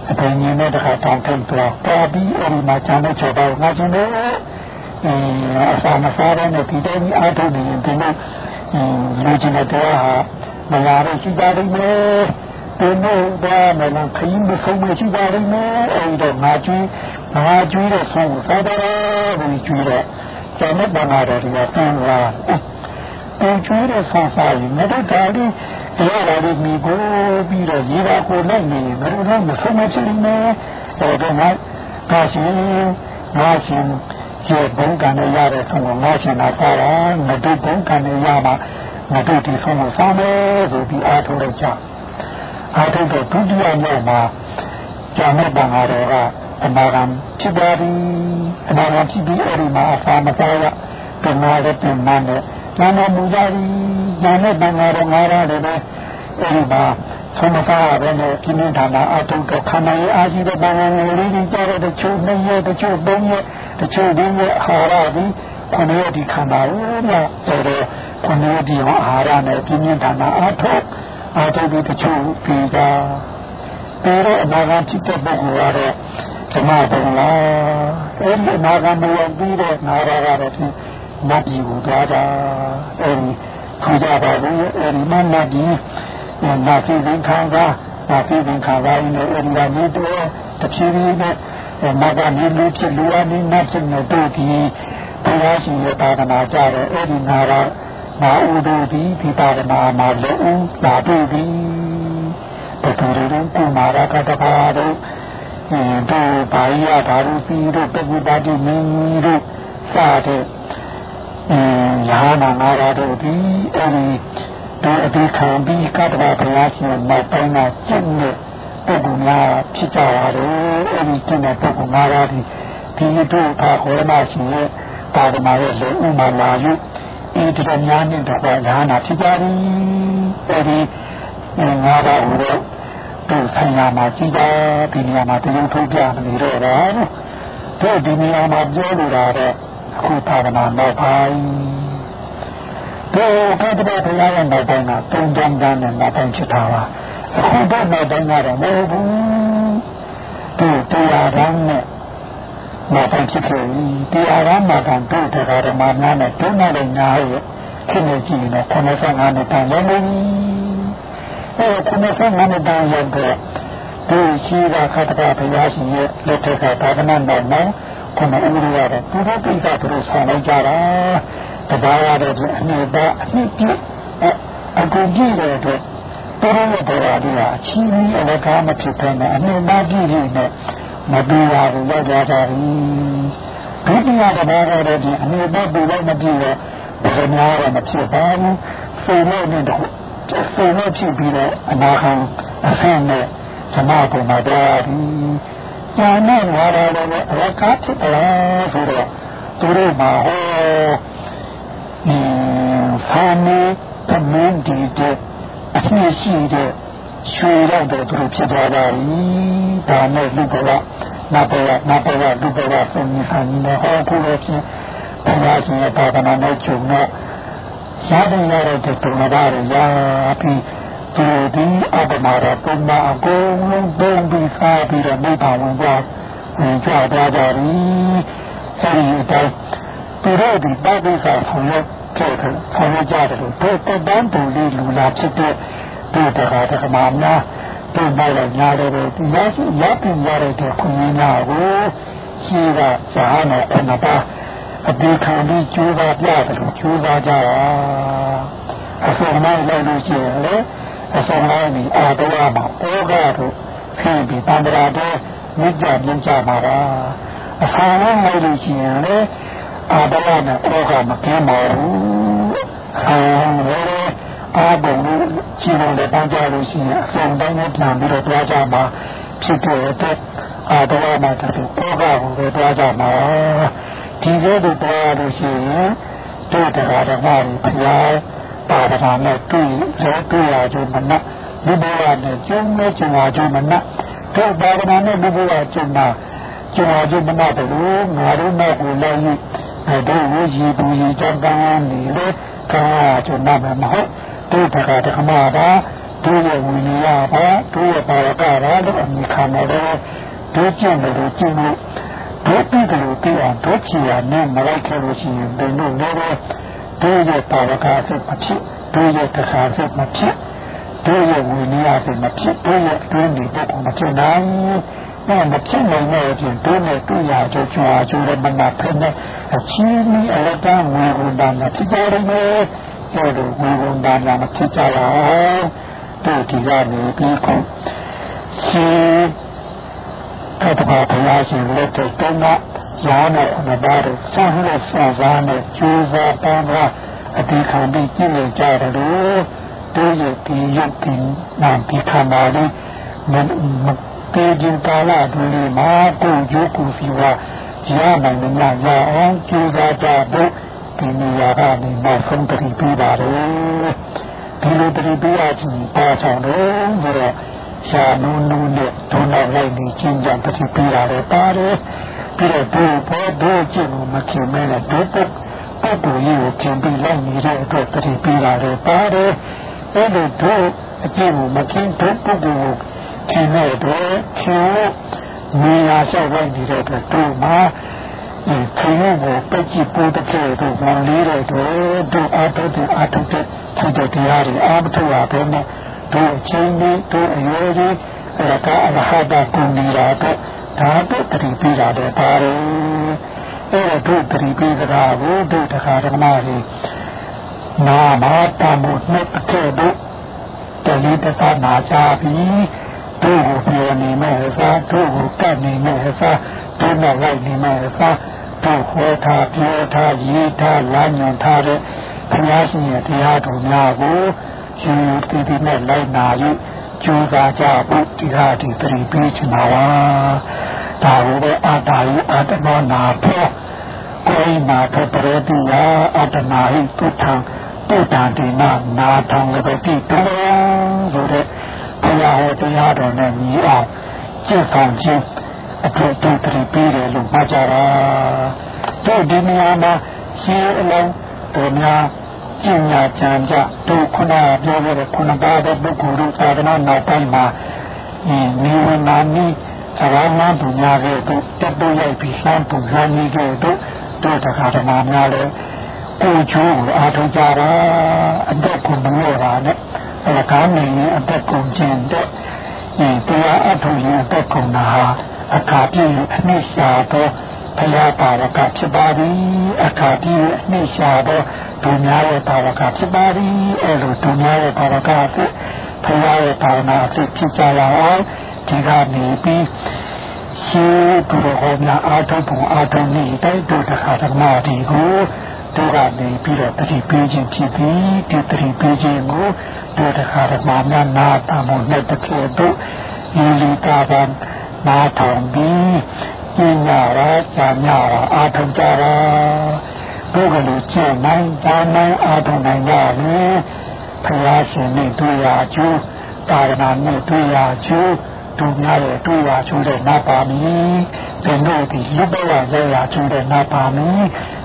အပင်ကြီးနဲ့တခါတောင်းထိန်တော့တော်ပြီးအဲဒီမှာကျန်တဲ့ချောပါငါချင်းတော့အစာမစားတဲ့ဒီတိုင်းအထုပ်နေရင်ဒီလိုလူချင်းတဲ့တရားဟာမလာရရှိကြလိမ့်မယ် ဒီလိုတော့မလခင်းမဆုံးမရှိကြလိမ့်မယ်အဲဒီတော့ငါကျွေးငါကျွေးတဲ့ဆုံးကိုစားတယ်ဒီကျွေးတဲ့ကျန်တဲ့ဘာသာတွေကဆန်းလာအဲကျွေးတဲ့ဆောင်စားရင်ငါတို့ဒါလေးတရားလာလို့မိကိုပြီးတော့ရေပါကိုလိုက်နေငါတို့တော့မဆုံးမဖြစ်နေမယ်အဲတော့ငါကာရှင်ငါရှင်ကျေဘုံကံနဲ့ရတဲ့ဆုံးကိုငါရှင်လာစားတာငါတို့ဘုံကံနဲ့ရမှာငါတို့ဒီဆုံးကိုစားမယ်ဆိုပြီးအားထုတ်လိုက်ကြ အားထုတ်တော့ဒုတိယမြောက်မှာကျန်တဲ့ဘာသာတွေကအနာဂံဖြစ်ပါသည်အနာဂံဖြစ်ပြီးအဲ့ဒီမှာအစာမစားရပြနာတဲ့ပြန်နဲ့နာမမူကြသည်ဉာဏ်နဲ့ဘာသာတော်ငါးပါးတွေပဲအဲ့ဒီမှာဆုံးမစားရဘဲနဲ့ပြင်းပြထန်တာအထုတော့ခန္ဓာရဲ့အာရှိတဲ့ဘာသာငယ်လေးတွေကြားတဲ့တချို့နှစ်ရက်တချို့သုံးရက်တချို့ဒီရက်အာဟာရသည်ခန္ဓာရဲ့ဒီခန္ဓာကိုလည်းအဲ့တော့ခန္ဓာရဲ့ဒီအာဟာရနဲ့ပြင်းပြထန်တာအထု အထုဒီတချို့ပြီးတာဒါတော့အနာဂတ်ဖြစ်တဲ့ပုဂ္ဂိုလ်ကတော့ဓမ္မဘုံလားအဲ့ဒီအနာဂတ်ဘုံပြီးတဲ့နာရကတော့ဖြင့်နတ်ပြည်ကိုသွားတာအဲ့ဒီခူကြပါဘူးအဲ့ဒီမနတ်ကြီးနာသိဝင်ခံကနာသိဝင်ခံကင်းနဲ့အဲ့ဒီကနေတော့တဖြည်းဖြည်းနဲ့မကနေလူဖြစ်လူအနေနဲ့ဖြစ်နေတော့ဒီဘုရားရှင်ရဲ့သာသနာကြတဲ့အဲ့ဒီနာရ နာဥဒုဒီဒီသာသနာမှာလည်းလာတွေ့ပြီပထမဆုံးကုမာရကတပါတော့တို့ဘာရတာလို့ပြီးတော့ပကုပါတိမင်းတို့စတဲ့ညာနာနာရတို့ဒီအဲဒီတို့အဒီခံပြီးကတ္တဗဘုရားရှင်နောက်ပိုင်းကကျင့်တဲ့ပုဂ္ဂိုလ်များဖြစ်ကြရတယ်အဲဒီကျင့်တဲ့ပုဂ္ဂိုလ်များဒီဒီတို့ဘာခေါ်မှရှင်ရဲ့ပါဒနာရဲ့လေဥမာလာယူ ဤတော်များနဲ့တော့ညာနာဖြစ်ကြသည်အဲဒီငါးပါးဟိုတော့တို့ဆိုင်ရာမှာကြည်ကြဒီနေရာမှာတရုပ်ထုတ်ပြမနေတော့တာတို့ဒီနေရာမှာပြောလိုတာတော့အခုသာသနာနောက်ပိုင်းတို့ကတည်းကဘုရားရဲ့နောက်ပိုင်းကတုံတုံတန်းနဲ့နောက်ပိုင်းဖြစ်တာပါအခုတော့နောက်ပိုင်းကတော့မဟုတ်ဘူးတို့တရားတော်နဲ့နော က်ပိုင်းဖြစ်ခဲ့ပြီတရားတော်မှာကတို့တရားဓမ္မများနဲ့တုံးတဲ့ညာရဲ့ဖြစ်နေကြည့်နေတော့95နှစ်တန်လုံးပြီအဲ95နှစ်တန်ရောက်တော့ဒီရှိတာခတ်တာဘုရားရှင်ရဲ့လက်ထက်ကသာသနာတော်မှာခုနဥရိယတဲ့သူတို့ကိစ္စသူတို့ဆောင်လိုက်ကြတာတပါးရတဲ့အနှစ်ပါအနှစ်ပြည့်အကူပြည့်တဲ့အတွက်သူတို့ရဲ့ဘောရာဒီဟာအချင်းကြီးအလကားမဖြစ်ဘဲနဲ့အနှစ်ပါပြည့်ပြည့်နဲ့ မတူရဘူးရောက်ကြကြပြီဒုတိယတပါးရတဲ့အနှစ်ပါပူလိုက်မပြည့်တော့ဘယ်များတော့မဖြစ်ပါဘူးစိတ်နဲ့တော့စိတ်နဲ့ဖြစ်ပြီးတော့အနာခံအဆင့်နဲ့ဓမ္မပုံမှာတော့ဒီညာနဲ့ငါတော်လည်းအလကားဖြစ်တယ်ဆိုတော့သူတို့မှာဟောဒီဖာမေသမင်းဒီတဲ့အဖြစ်ရှိတဲ့ ရွှေတော့တဲ့သူတို့ဖြစ်သွားတာ။ဒါနဲ့လူဘဝနတ်ဘဝနတ်ဘဝလူဘဝဆုံးနေခံနေဟောခုလည်းဖြင့်ဘုရားရှင်ရဲ့ဘာဝနာနဲ့ကျုံတော့ရှားတယ်ရတဲ့တုံနာရရာပြီးသူဒီအပ္ပမာရပုံမှာအကုန်လုံးပုံပြီးစားပြီးတော့မိဘဝင်သွားဝင်ကြသွားကြပြီအဲဒီအတိုင်းသူတို့ဒီပဋိစ္စဆောင်ရွက်ခဲ့တယ်ဆောင်ရွက်ကြတယ်လို့တို့တပန်းပူလေးလူလာဖြစ်တဲ့ တို့တရားဓမ္မများတို့နိုင်လည်းညာတယ်ဒီရရှိရပြင်ရတဲ့ခွင့်ရများကိုရှိကဇာနဲ့အနပါအဒီခံပြီးကျိုးစားပြတယ်လို့ကျိုးစားကြတာအစုံလိုက်လို့ရှိရင်လေအစုံလိုက်ပြီးအာတော်မှာဩဃတို့ဖြစ်ပြီးတန္တရာတဲ့မြင့်ကြမြင့်ကြပါပါအဆောင်လိုက်လို့ရှိရင်လေအာတော်နဲ့ဩဃမကင်းပါဘူးအဆောင်လည်း အာဘုံလို့ခြေတော်လည်းပန်းကြလို့ရှိရင်အဆောင်တိုင်းနဲ့ပြန်ပြီးတော့တွားကြမှာဖြစ်တဲ့အတွက်အာတော်မှာတူဩဃကိုပဲတွားကြမှာဒီလိုတော့တော်လို့ရှိရင်တို့တရားဓမ္မတွေဘုရားပါဒနာနဲ့တွေ့ရတွေ့ရကြမနာဘုရားနဲ့ကျုံးနဲ့ကျုံကြမနာတို့ပါဒနာနဲ့ဘုရားကျုံနာကျုံကြမနာတို့ငါတို့နဲ့ကိုလည်းအဲတို့ဝီပူရီကြံကန်းနေလေကာကျုံနာမဟုတ် တို့တရားဓမ္မပါတို့ရဲ့ဝိနည်းပါတို့ရဲ့ပါရကပါလို့အမိခံတယ်တို့ကျင့်တယ်လို့ကျင့်လို့တို့ပြည်တယ်လို့ပြည်အောင်တို့ချီရနဲ့မလိုက်ခဲ့လို့ရှိရင်ဘယ်လိုလဲတို့ရဲ့ပါရကအစစ်မဖြစ်တို့ရဲ့တခါစစ်မဖြစ်တို့ရဲ့ဝိနည်းအစစ်မဖြစ်တို့ရဲ့အတွင်းတွေကိုမဖြစ်နိုင်အဲ့မဖြစ်နိုင်တဲ့အပြင်တို့နဲ့တွေ့ရကြကြွားကြတဲ့မနာဖက်နဲ့အချင်းကြီးအလကဝေဝန်တာမဖြစ်ကြရမယ် အဲ့လိုဝေဝန်တာမဖြစ်ကြရအောင်တို့ဒီကနေပြီးခုရှင်သတ္တဗာဘုရားရှင်လက်ထက်တုန်းကရာနဲ့အမဘာတို့ဆန်းလက်ဆန်းစားနဲ့ကျိုးစားပန်းကားအတိခံပြီးကြည့်နေကြတယ်လို့တို့ရဲ့ဒီရုပ်ဒီနာဒီခန္ဓာလေးမတေခြင်းကာလအတွင်းမှာကိုယ်ကျိုးကိုယ်စီဝါရနိုင်မလားရအောင်ကြိုးစားကြဖို့ ဒီနေရာကနေနောက်ဆုံးတတိပြပါတယ်ဒီလိုတတိပြရခြင်းပါဆောင်တော့ဆိုတော့ရှာနုံနုံနဲ့ဒုနာလိုက်နေချင်းကြတတိပြရတယ်ပါတယ်ပြီးတော့ဒီဘောဒုကျင့်မခင်မဲနဲ့ဒုပုတ်ပုဂ္ဂိုလ်ကြီးကိုခင်ပြီးလိုက်နေတဲ့အတွက်တတိပြရတယ်ပါတယ်အဲ့ဒီဒုအကျင့်ကိုမခင်ဒုပုဂ္ဂိုလ်ကိုခင်တဲ့အတွက်ခင်နေရာလျှောက်လိုက်နေတဲ့အတွက်တို့မှာ ခင်ကိုပက်ကြည့်ပို့တဲ့တို့ဝန်လေးတဲ့တို့တို့အားထုတ်တဲ့အားထုတ်တဲ့ဖြစ်တဲ့တရားတွေအားမထုတ်ရဘဲနဲ့တို့အချင်းကြီးတို့အရွယ်ကြီးအရကအရဟတကုနေတာတော့ဒါတော့တတိပြတာတော့ပါတယ်အဲ့တော့တို့တတိပြတာကိုတို့တခါဓမ္မတွေနာမတမှုနှစ်တစ်ခဲတို့တလီတသနာကြပြီးတို့ကိုပြောနေမဲ့စားတို့ကိုကတ်နေမဲ့စားတို့နဲ့လိုက်နေမဲ့စား တို့ဟောထားပြောထားရေးထားလမ်းညွှန်ထားတဲ့ဘုရားရှင်ရဲ့တရားတော်များကိုရှင်ပြည်ပြည်နဲ့လိုက်နာ၍ကြိုးစားကြဖို့ဒီဟာဒီတတိပေးချင်ပါပါဒါကိုပဲအာတာယအာတမောနာဖို့ကိုယ်နာထပရတိယအာတနာဟိတုထံတုတံဒီနာနာထံလည်းတိတုံဆိုတဲ့ဘုရားဟောတရားတော်နဲ့ညီအောင်ကျင့်ဆောင်ခြင်း အထူးတူတတိပေးတယ်လို့မှတ်ကြပါတို့ဒီနေရာမှာရှင်အလုံးတော်များကျင့်ညာကြံကြတို့ခုနပြောခဲ့တဲ့ခုနပါတဲ့ပုဂ္ဂိုလ်တို့သာသနာနောက်ပိုင်းမှာနေဝင်နာနီအရောင်းမှသူများခဲ့တို့တက်တော့ရိုက်ပြီးလှမ်းသူလှမ်းကြီးခဲ့တို့တို့တခါတည်းများလဲကိုချိုးကိုအားထုတ်ကြတာအသက်ကိုမလို့ပါနဲ့အဲကားနေရင်အသက်ကုန်ခြင်းတဲ့ဒီတရားအထုရင်အသက်ကုန်တာဟာ အခါပြည့်အနှစ်ရှာတော့ဘုရားပါဝကဖြစ်ပါသည်အခါပြည့်အနှစ်ရှာတော့ဒုများရဲ့ပါဝကဖြစ်ပါသည်အဲလိုဒုများရဲ့ပါဝကဖြစ်ဘုရားရဲ့ပါဝနာအဖြစ်ဖြစ်ကြရအောင်ဒီကနေပြီးရှိသူတော်ဟောများအာထုပုံအာထုနေတိုက်တို့တခါဓမ္မဒီကိုတို့ကနေပြီးတော့တတိပေးခြင်းဖြစ်ပြီးဒီတတိပေးခြင်းကိုတို့တခါဓမ္မများနာတာမို့နဲ့တကယ်တို့ယီလီတာဗ န်နာထောင်ပြီးကျင့်ကြတာကြာညတာအာထုကြတာတို့ကလေးကျင့်နိုင်ကြာနိုင်အာထုနိုင်ကြတယ်ဖရာရှင်နဲ့တွေ့ရကျိုးတာရဏနဲ့တွေ့ရကျိုးတို့များရဲ့တွေ့ရကျိုးတဲ့နတ်ပါမီဒီတို့ဒီလူဘဝရောက်ရကျိုးတဲ့နတ်ပါမီ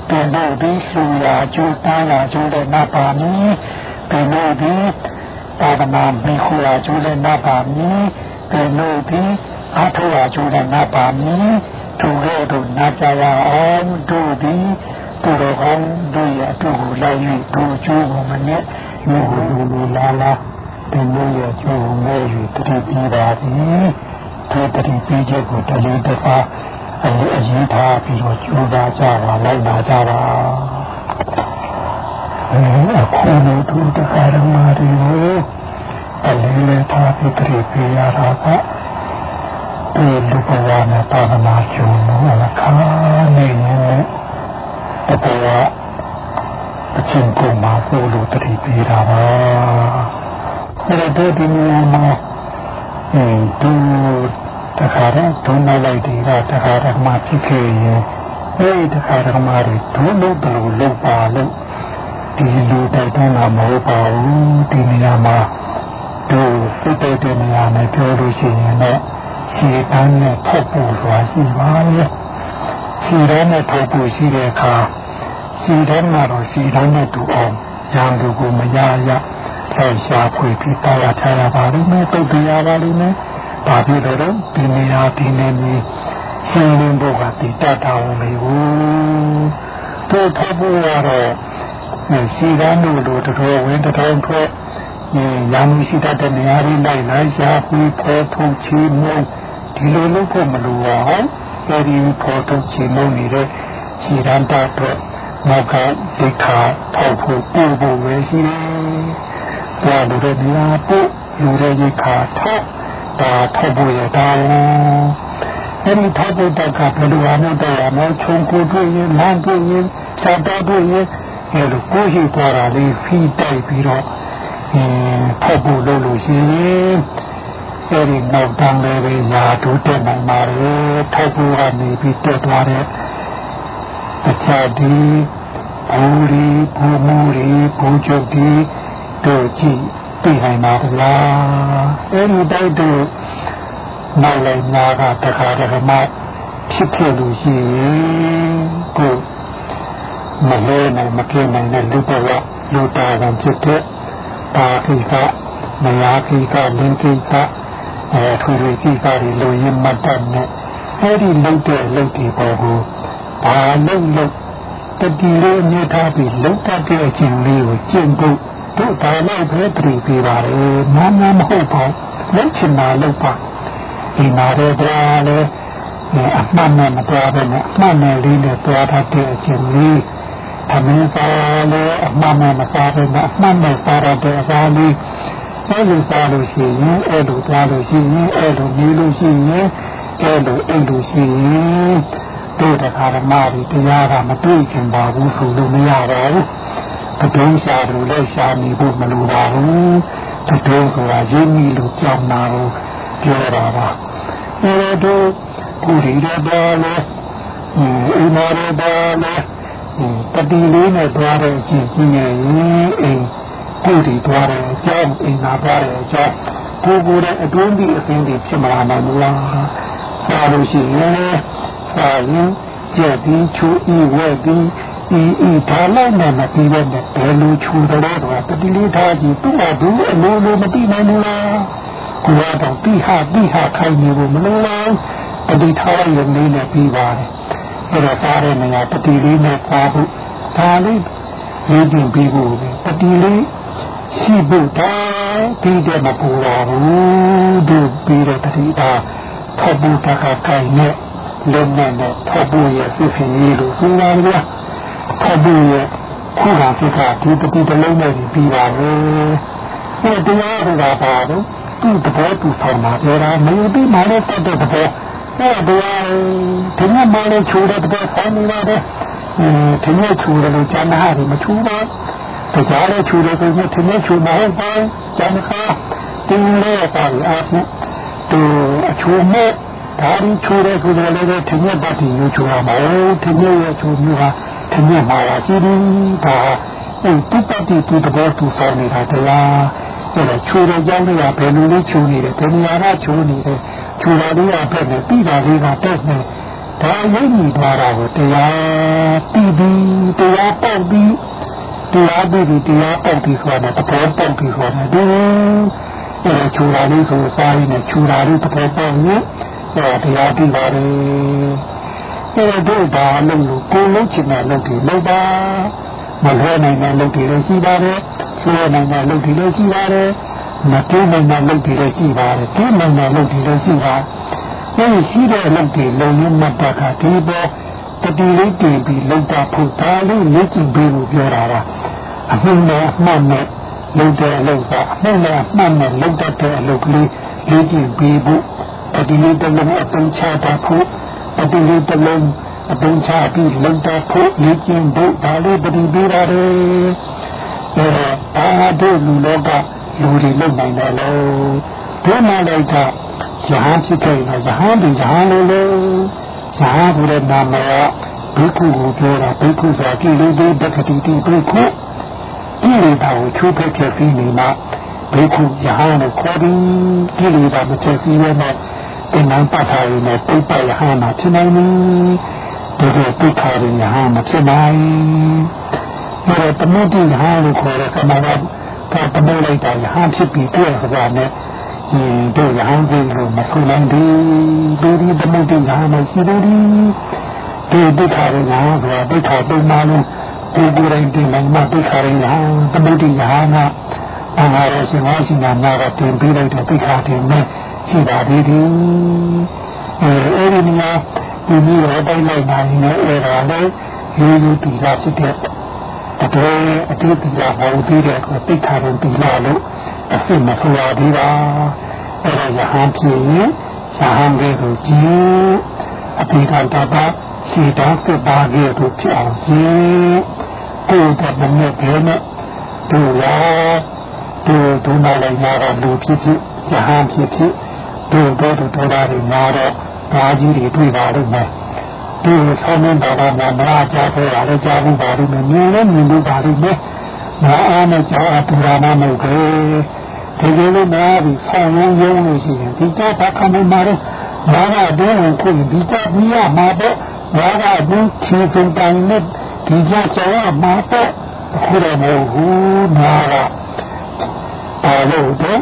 ဒီတို့ဒီလူရကျိုးတန်းရကျိုးတဲ့နတ်ပါမီဒီတို့ဒီသာသနာမိခူရကျိုးတဲ့နတ်ပါမီဒီတို့ဒီ အထောရကျိုးတဲ့နတ်ပါမီတို့ရဲ့တို့နာကြရအောင်တို့ဒီတို့တော်ကောင်းတို့ရဲ့အတူကိုလိုက်၍တို့ကျိုးကိုမနဲ့ယူလူလူလာလာဒီလိုရဲ့ကျိုးမဲ့ယူတတိပြီးပါသည်ဒီတတိပြီးချက်ကိုတလေးတစ်ခါအရေးအရေးထားပြီးတော့ကျိုးသားကြပါလိုက်ပါကြပါအခုလိုသူတခါရမတွေကိုအလေးလေးထားပြီးတတိပြီးရတာက ဒီလူဘဝနဲ့ပါဒနာကျုံလို့ခါနေနေတပေါ်အချင်းကိုမှာပို့လို့တတိပေးတာပါအဲ့တော့ဒီနေရာမှာအဲဒူတခါတော့ဒုနာလိုက်ဒီကတခါတော့မှဖြစ်ခဲ့ရင်ဒအဲ့ဒီခါဓမ္မတွေဒုလို့တော်လို့ပါလို့ဒီလူတိုက်တွန်းတာမဟုတ်ပါဘူးဒီနေရာမှာတို့စိတ်တိုက်တဲ့နေရာနဲ့ပြောလို့ရှိရင်တော့ ခြေတန်းနဲ့ဖတ်ဖို့ဆိုတာရှိပါရဲ့ခြေတန်းနဲ့ဖတ်ဖို့ရှိတဲ့အခါခြေတန်းကတော့ခြေတန်းနဲ့တူအောင်ရံသူကိုမရရဆက်ရှာဖွေပြီးတာရထားရပါလိမ့်မယ်တုတ်တရားပါလိမ့်မယ်ဘာဖြစ်လို့လဲဒီနေရာဒီနေမြေရှင်းလင်းဖို့ကတည်တတ်တာဝင်ဘူးတို့ဖတ်ဖို့ကတော့ရှိကမ်းတို့လိုတော်ဝင်တထောင်ထွက်ရံရှိတတ်တဲ့နေရာတွေလိုက်လိုက်ရှာဖွေဖော်ထုတ်ချီးမွမ်း ဒီလိုလုပ်ဖို့မလိုပါဘူးအဲဒီဖော်ထုတ်ချီးမွမ်းနေတဲ့ခြေရန်တာအတွက်နောက်ကဒီခါထောက်ဖို့ပို့ဖို့ပဲရှိတယ်။ဘာလို့လဲဒီဟာပို့လူတွေဒီခါထောက်တာထောက်ဖို့ရတာ။အဲဒီထောက်ဖို့တက်ကဘယ်လိုအားနဲ့တော့မချုံကိုတွေ့ရင်လမ်းတွေ့ရင်စာတော့တွေ့ရင်အဲလိုကိုရှိသွားတာလေးဖီးတိုက်ပြီးတော့အဲထောက်ဖို့လုပ်လို့ရှိရင် အဲဒီနောက်တန်းလေးပဲရာထူးတက်နိုင်ပါလေထောက်ဖို့ကနေပြီးတက်သွားတဲ့အခြားဒီဘူရီဘူမူရီဘူချုပ်ဒီတို့ကြည့်သိနိုင်ပါလားအဲဒီတိုက်တို့နောက်လိုက်များကတခါတခါမှဖြစ်ဖြစ်လို့ရှိရင်ကိုမလဲနိုင်မကင်းနိုင်တဲ့လူဘဝလူတာဝန်ဖြစ်တဲ့ပါခိကမယာခိကလင်းခိက အဲထွေထွေခိကတွေလူရင်းမတ်တတ်နဲ့အဲဒီလုံတဲ့လုံဒီပေါ်ကိုဘာလုံလုံတတိလေးအမြဲထားပြီးလုံတတ်တဲ့အချိန်လေးကိုကျင့်ဖို့တို့ဒါလည်းပဲတတိပြပါလေနားနားမဟုတ်ပါလုံချင်တာလုံပါဒီနာရဲဒါလည်းအမှန်နဲ့မတော်ဘဲနဲ့အမှန်နဲ့လေးနဲ့တော်တတ်တဲ့အချိန်လေးသမင်းစားလည်းအမှန်နဲ့မစားဘဲနဲ့အမှန်နဲ့စားရတဲ့အစားလေး အဲ့လိုစားလို့ရှိရင်အဲ့လိုသွားလို့ရှိရင်အဲ့လိုနေလို့ရှိရင်အဲ့လိုအိတ်လို့ရှိရင်တို့တရားဓမ္မတွေတရားကမတွေ့ချင်ပါဘူးဆိုလို့မရပါဘူးတတုံးရှာလို့လည်းရှာနေဖို့မလိုပါဘူးတတုံးဆိုတာရင်းမိလို့ကြောက်နာလို့ပြောတာပါအဲ့တော့ကိုယ်ရတော့လည်းအိမ်မာရတော့လည်းတတိလေးနဲ့သွားတဲ့အချင်းချင်းရဲ့အိမ် ကိုယ်ဒီသွားတဲ့အကြောင်းအိမ်သာသွားတဲ့အကြောင်းကိုယ်ကိုယ်ရဲ့အတွင်းဒီအသင်းတွေဖြစ်မလာနိုင်ဘူးလားဆိုလို့ရှိရင်စာရင်ကြက်ပြီးချူဤဝဲပြီးဤဤဒါလည်းမမပြီးပဲနဲ့ဘယ်လိုချူတယ်လဲတော့တတိလေးထားကြည့်သူ့အတူအလိုလိုမပြီးနိုင်ဘူးလားကိုယ်ကတော့ပြီးဟာပြီးဟာခိုင်းနေဖို့မလိုလားတတိထားရနေနဲ့ပြီးပါတယ်အဲ့ဒါစားတဲ့နေရာတတိလေးနဲ့ပါဖို့ဒါလေးရည်ကြည့်ပြီးဖို့တတိလေး ရှိဖို့ဒါဒီတဲ့မပူပါဘူးတို့ပြီးတဲ့တတိထားထပ်ဖို့တခါခိုင်းနဲ့လက်နဲ့နဲ့ထပ်ဖို့ရဲ့စစ်စစ်ကြီးလို့ဆိုပါဗျာထပ်ဖို့ရဲ့ခုကစိတ်ကဒီတတိတလုံးနဲ့ပြီးပါဘူးအဲ့တရားရတာပါတော့သူ့တဘောသူဆောင်မှာပြောတာမင်းပြီးမှလည်းတက်တဲ့တဘောအဲ့တရားဒီမှာမှလည်းချိုးတဲ့တဘောဆောင်နေပါတယ်ဒီနေ့ချိုးတယ်လို့ကျမ်းဟာတွေမချိုးပါ တရားလည်းချိုးတယ်ဆိုရင်ဒီနေ့ချိုးမဟုတ်ပါကျမ်းဟာတင်းလေးပါအားဖြင့်သူအချိုးမဲ့ဒါဒီချိုးတယ်ဆိုတော့လည်းဒီနေ့ပတ်တီကိုချိုးရမှာဒီနေ့ရဲ့ချိုးမျိုးဟာဒီနေ့မှာရှိတယ်ဒါအဲ့ဒီပတ်တီသူတဘောသူဆောင်နေတာတရားအဲ့ဒါချိုးတဲ့ကြောင်းတွေကဘယ်လိုလေးချိုးနေတယ်ဘယ်နေရာကချိုးနေတယ်ချိုးတာလေးကဖက်နေပြီးတာလေးကတက်နေဒါရိပ်မိသွားတာကိုတရားပြီးပြီးတရားပေါက်ပြီး တရားပြီးပြီးတရားပေါက်ပြီးဆိုတာတဘောပေါက်ပြီးဆိုတာဒီအဲ့ဒါချိုးတာလေးဆိုစားရင်းနဲ့ချိုးတာလေးတဘောပေါက်နေအဲ့ဒါတရားပြီးပါတယ်အဲ့ဒါတို့ဒါလို့ကိုလုံးချင်တဲ့လုပ်တွေလုပ်ပါမလွဲနိုင်တဲ့လုပ်တွေလည်းရှိပါတယ်ဆွေးနိုင်တဲ့လုပ်တွေလည်းရှိပါတယ်မတူနိုင်တဲ့လုပ်တွေလည်းရှိပါတယ်တူနိုင်တဲ့လုပ်တွေလည်းရှိပါအဲဒီရှိတဲ့လုပ်တွေလုံရင်းမတ်တကဒီပေါ် တတိလေးတင်ပြီးလုံတာဖို့ဒါလေးလက်ကြည့်ပေးလို့ပြောတာပါအမှန်နဲ့အမှန်နဲ့လုံတဲ့အလုပ်ကအမှန်နဲ့အမှန်နဲ့လုံတတ်တဲ့အလုပ်ကလေးလက်ကြည့်ပေးဖို့တတိလေးတစ်လုံးအတုံးချတာဖို့တတိလေးတစ်လုံးအတုံးချပြီးလုံတာဖို့လက်ကျင်ဖို့ဒါလေးတတိပေးပါတယ်အဲဒါတို့လူလောကလူတွေလုံနိုင်တယ်လို့ဒီမှာလည်းကယဟန်ဖြစ်ခဲ့ရင်ယဟန်ဒီယဟန်လို့လို့ ဇာဘုရနာမယဘိက္ခုကိုပြောတာဘိက္ခုဆိုတာကိလေသာပက္ခတိတိဘိက္ခုကိလေသာကိုချိုးဖက်ချက်ပြီးနေမှာဘိက္ခုယဟန်ကိုခေါ်ပြီးကိလေသာမချက်ပြီးရဲ့မှာအမှန်ပတ်ထားရင်ပိပယဟန်မှာဖြစ်နိုင်ပြီဒါကြောင့်ပိခါရင်ယဟန်မဖြစ်နိုင်ဒါတော့တမုတ်တိယဟန်ကိုခေါ်တဲ့ကမ္ဘာကတမုတ်လိုက်တာယဟန်ဖြစ်ပြီးတွေ့ဆိုတာနဲ့ တို့ရဟန်းကြီးကိုမဆုံးနိုင်ဘူးဒီဒီတမုဒ္ဒယဟန်မရှိသေးဘူးဒီဒုက္ခရဟန်းဆိုတာဒုက္ခပုံမှန်လို့ဒီကိုယ်တိုင်ဒီမှာမဒုက္ခရဟန်းတမုဒ္ဒယဟန်ကအနာရရှင်ဝါရှင်နာနာကတင်ပေးလိုက်တဲ့ဒုက္ခတင်နဲ့ရှိပါသေးတယ်အဲဒီနေရာဒီလိုရတိုင်းလိုက်ပါနေအဲ့ဒါလည်းရိုးရိုးတီလာဖြစ်တဲ့အတော်အတိတ်ကဟောသေးတဲ့ကိုသိခါရင်တီလာလို့ အစ်မဆိုရသေးပါအဲ့ဒါရဟန်းဖြစ်ရင်ရဟန်းကလေးကိုကြည့်အပိဓာတတာရှိတာစပါးကြီးကိုဖြစ်အောင်ကြည့်ကိုယ်ကမနဲ့ဘယ်နဲ့တို့ရတို့ဒုနာလိုက်မှာတော့လူဖြစ်ဖြစ်ရဟန်းဖြစ်ဖြစ်တို့တို့တို့တို့တာတွေမှာတော့ဘာကြီးတွေတွေ့ပါလိမ့်မယ်ဒီဆောင်းနေတာကမနာကြဆိုရလဲကြားဘူးပါလိမ့်မယ်မြင်လည်းမြင်လို့ပါလိမ့်မယ်ငါအားနဲ့ကြားအတူရာမမဟုတ်ဘူး ဒီလိုလိုနားပြီးဆောင်းရုံးရုံးလို့ရှိရင်ဒီတော့ဘာခံမှာတော့ဘာကဒုံကိုဒီကြပြီးရမှာတော့ဘာကဒုချီစံတိုင်းနဲ့ဒီကြဆောရမှာတော့ခုရမဟုတ်ဘူးနားကဘာလို့တော့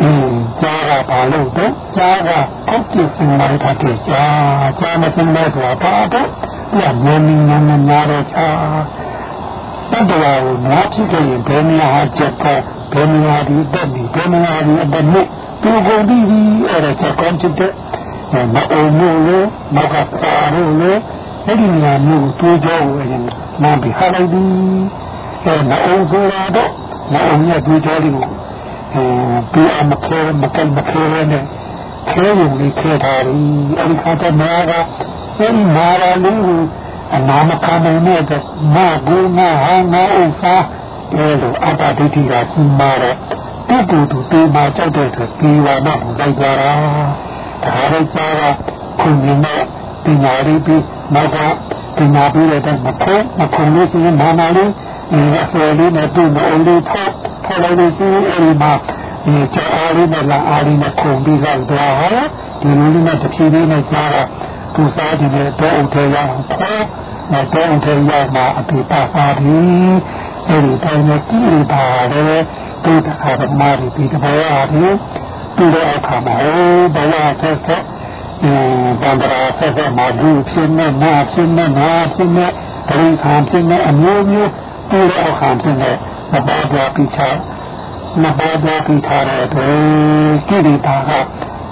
အင်းကြားကဘာလို့တော့ကြားကကောက်ကြည့်စင်လိုက်တာတဲ့ကြားကြားမစင်လိုက်ဆိုတာဘာတော့ပြညင်းညင်းညင်းနားတော့ချာ တတ္တဝါကိုနားဖြစ်ခဲ့ရင်ဘယ်နေရာဟာချက်ကဘယ်နေရာဒီတက်ဒီဘယ်နေရာဒီအတက်နဲ့သူကုန်ပြီးပြီအဲ့ဒါချက်ကောင်းဖြစ်တဲ့မအုံလို့လို့မကပါလို့လို့အဲ့ဒီနေရာမျိုးကိုတွေးကြောကိုအရင်နားပြီးဟာလိုက်ပြီအဲ့မအုံဆိုတာတော့မအုံရဲ့တွေးကြောလေးကိုဒီအမခဲမကမခဲနဲ့ခဲရင်ဒီခဲထားရီအဲ့ဒီခါကျမာကအဲ့ဒီမာရလေးကို အနာမခံနိုင်တဲ့မာဘူနာဟာနာဥစားအဲ့လိုအတ္တဒိဋ္ဌိကကြီးမာတော့ပုဂ္ဂိုလ်သူတေမာကြောက်တဲ့အတွက်ဒီဝါမကိုလိုက်ကြတာဒါလည်းကြားတာခုညနဲ့ပညာလေးပြီးနောက်ကပညာပြီးတဲ့မခုံးမခုံးလို့ရှိရင်မာနာလေးဒီအစေလေးနဲ့သူ့မအုံလေးထောက်ထောက်လိုက်လို့ရှိရင်အဲဒီမှာဒီကြောက်အားလေးနဲ့လာအားလေးနဲ့ခုံပြီးတော့တော့ဒီလိုလေးနဲ့တစ်ဖြည်းဖြည်းနဲ့ကြားတာ သူစားကြည့်တဲ့တော့အုပ်ထဲရောက်ဖောနဲ့တော့အုပ်ထဲရောက်မှာအပိပါပါပြီးအဲဒီတိုင်းနဲ့ကြည့်ပါလေဒီတခါဓမ္မတွေဒီတဘောအားဖြင့်ဒီတော့အခါမှာဘဝဆက်ဆက်ဘန္ဒရာဆက်ဆက်မှာဒီဖြစ်နေနာဖြစ်နေနာဖြစ်နေပရိခံဖြစ်နေအမျိုးမျိုးဒီတော့အခါဖြစ်နေမပေါ်ကြပြီးချမပေါ်ကြပြီးထားတဲ့အတွက်ကြည့်ဒီပါက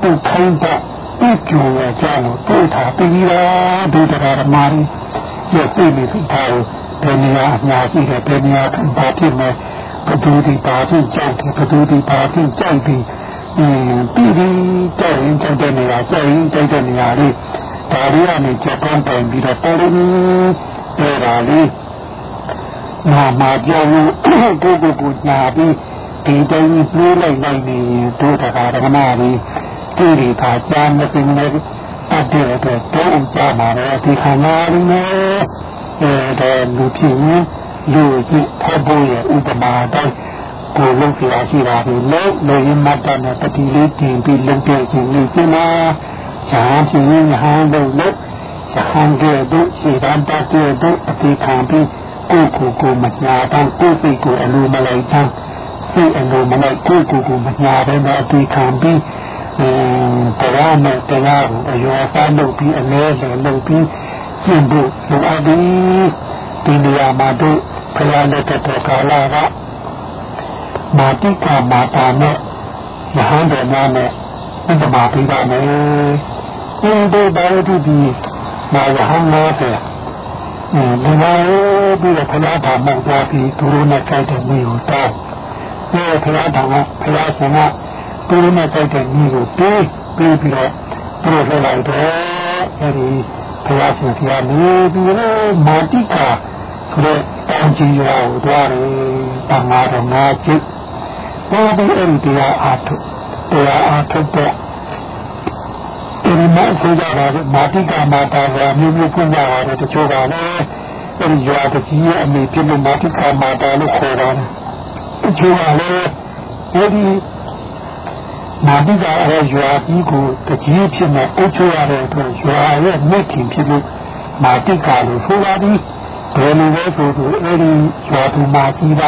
သူခိုင်းတဲ့ သူ့ကြုံရကြလို့တွေးထားပြီးတော့ဒီတရားဓမ္မတွေရပြည့်နေပြီထားလို့ဘယ်နေရာအများကြီးတယ်ဘယ်နေရာကဘာဖြစ်နေဘသူဒီပါဖြစ်ကြောက်တယ်ဘသူဒီပါဖြစ်ကြောက်ပြီးအင်းပြီးပြီးကြောက်ရင်ကြောက်တဲ့နေရာကြောက်ရင်ကြောက်တဲ့နေရာလေးဒါလေးကနေချက်ကောင်းတိုင်ပြီးတော့ပေါ်လို့အဲ့ဒါလေးနာမှာကြောက်လို့ကိုကိုကိုညာပြီးဒီတိုင်းနှိုးလိုက်လိုက်နေတို့တရားဓမ္မလေး ဒီဒီပါကြားမသိနေအတ္တရဲ့တော့တောင်းကြမှာလေဒီခန္ဓာလေးနဲ့အဲဒါလူဖြစ်ရင်လူကြည့်ဖတ်ဖို့ရဲ့ဥပမာတိုင်းကိုလုံးစီရာရှိတာဒီလုံးလူရင်းမတ်တဲ့ပတိလေးတင်ပြီးလုံးပြခြင်းလေးကျင်းမှာဈာဖြစ်ရင်ဟန်လို့လို့ဈာန်တဲ့တို့ရှိတန်တတ်တဲ့တို့အတိခံပြီးကိုယ်ကိုယ်ကိုမညာတန်းကိုယ်စိတ်ကိုအလိုမလိုက်တန်းစိတ်အလိုမလိုက်ကိုယ်ကိုယ်ကိုမညာတဲ့နဲ့အတိခံပြီး တရားနဲ့တရားကိုအယောသားလုပ်ပြီးအလဲလဲလုပ်ပြီးကျင့်ဖို့လိုအပ်သည်ဒီနေရာမှာတို့ဘုရားလက်ထက်တော်ကာလကမာတိကမာတာနဲ့ယဟန်တော်များနဲ့ဥပမာပေးပါမယ်။ဒီတို့ဘာလို့ဒီမာယဟန်များတဲ့ဒီမှာပြီးတော့ဘုရားဓမ္မကြားပြီးသူတို့နဲ့ကြိုက်တဲ့မျိုးကိုတောင်းဒီဘုရားဓမ္မဘုရားရှင်က သူတို့နဲ့ကြိုက်တဲ့မျိုးကိုပေးပြီးပြီးတော့သူတို့လှလိုက်တော့အဲဒီဘုရားရှင်ကလည်းပြီးတော့မာတိကဆိုတော့တောင်းကြည့်ရအောင်သွားတယ်တန်ဃာတော်ငါကြည့်ပေါ်ပြီးအဲ့ဒီတရားအားထုတ်တရားအားထုတ်တဲ့ဒီမှာဆိုကြတာကမာတိကမာတာကမျိုးမျိုးဖွင့်ကြပါတယ်တချို့ကလည်းအဲဒီရွာတကြီးရဲ့အမေဖြစ်လို့မာတိကမာတာလို့ခေါ်တာတချို့ကလည်းအဲဒီ မာတိကအဲရွာကြီးကိုတကြီးဖြစ်နေအုပ်ချုပ်ရတဲ့အတွက်ရွာရဲ့မြင့်ခင်ဖြစ်လို့မာတိကလို့ဆိုပါသည်ဘယ်လိုလဲဆိုတော့အဲဒီရွာသူမာကြီးက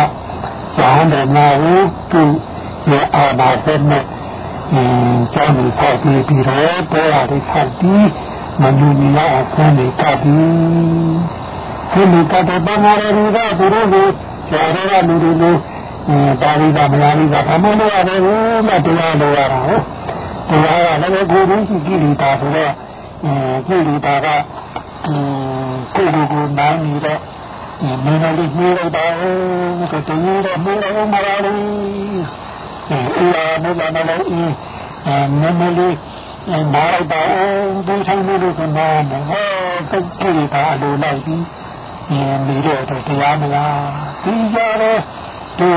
ဇာန်တော်များကိုသူရဲ့အာနာစနဲ့ကျောင်းကိုဆောက်ပြီးပြီးတော့ပေါ်ရာတွေဆောက်ပြီးမလူကြီးရအောင်ဆန်းနေကပ်ပြီးဒီလိုကတဲ့ဘာသာရေးကသူတို့ကိုကျော်ရတဲ့လူတွေလို့ ပါဠိကမလာလိကဘာမှမရတယ်ဘူးမတရားလို့ရတာဟုတ်တရားကလည်းကိုယ်ရင်းရှိကြည့်နေတာဆိုတော့ကြည့်နေတာကကိုယ်ကိုယ်ကိုနိုင်နေတဲ့မင်းလေးနှေးလိုက်တာဟုတ်ကဲ့တူရတော့မင်းလည်းမလာဘူးအဲလာမလာမလာအင်းနမလေးနားလိုက်ပါဦးဒီဆိုင်လေးကိုနားမယ်ဟောစိတ်ကြည့်ပါလို့လိုက်ပြီးနေတော့တရားမလားဒီကြတော့ သူ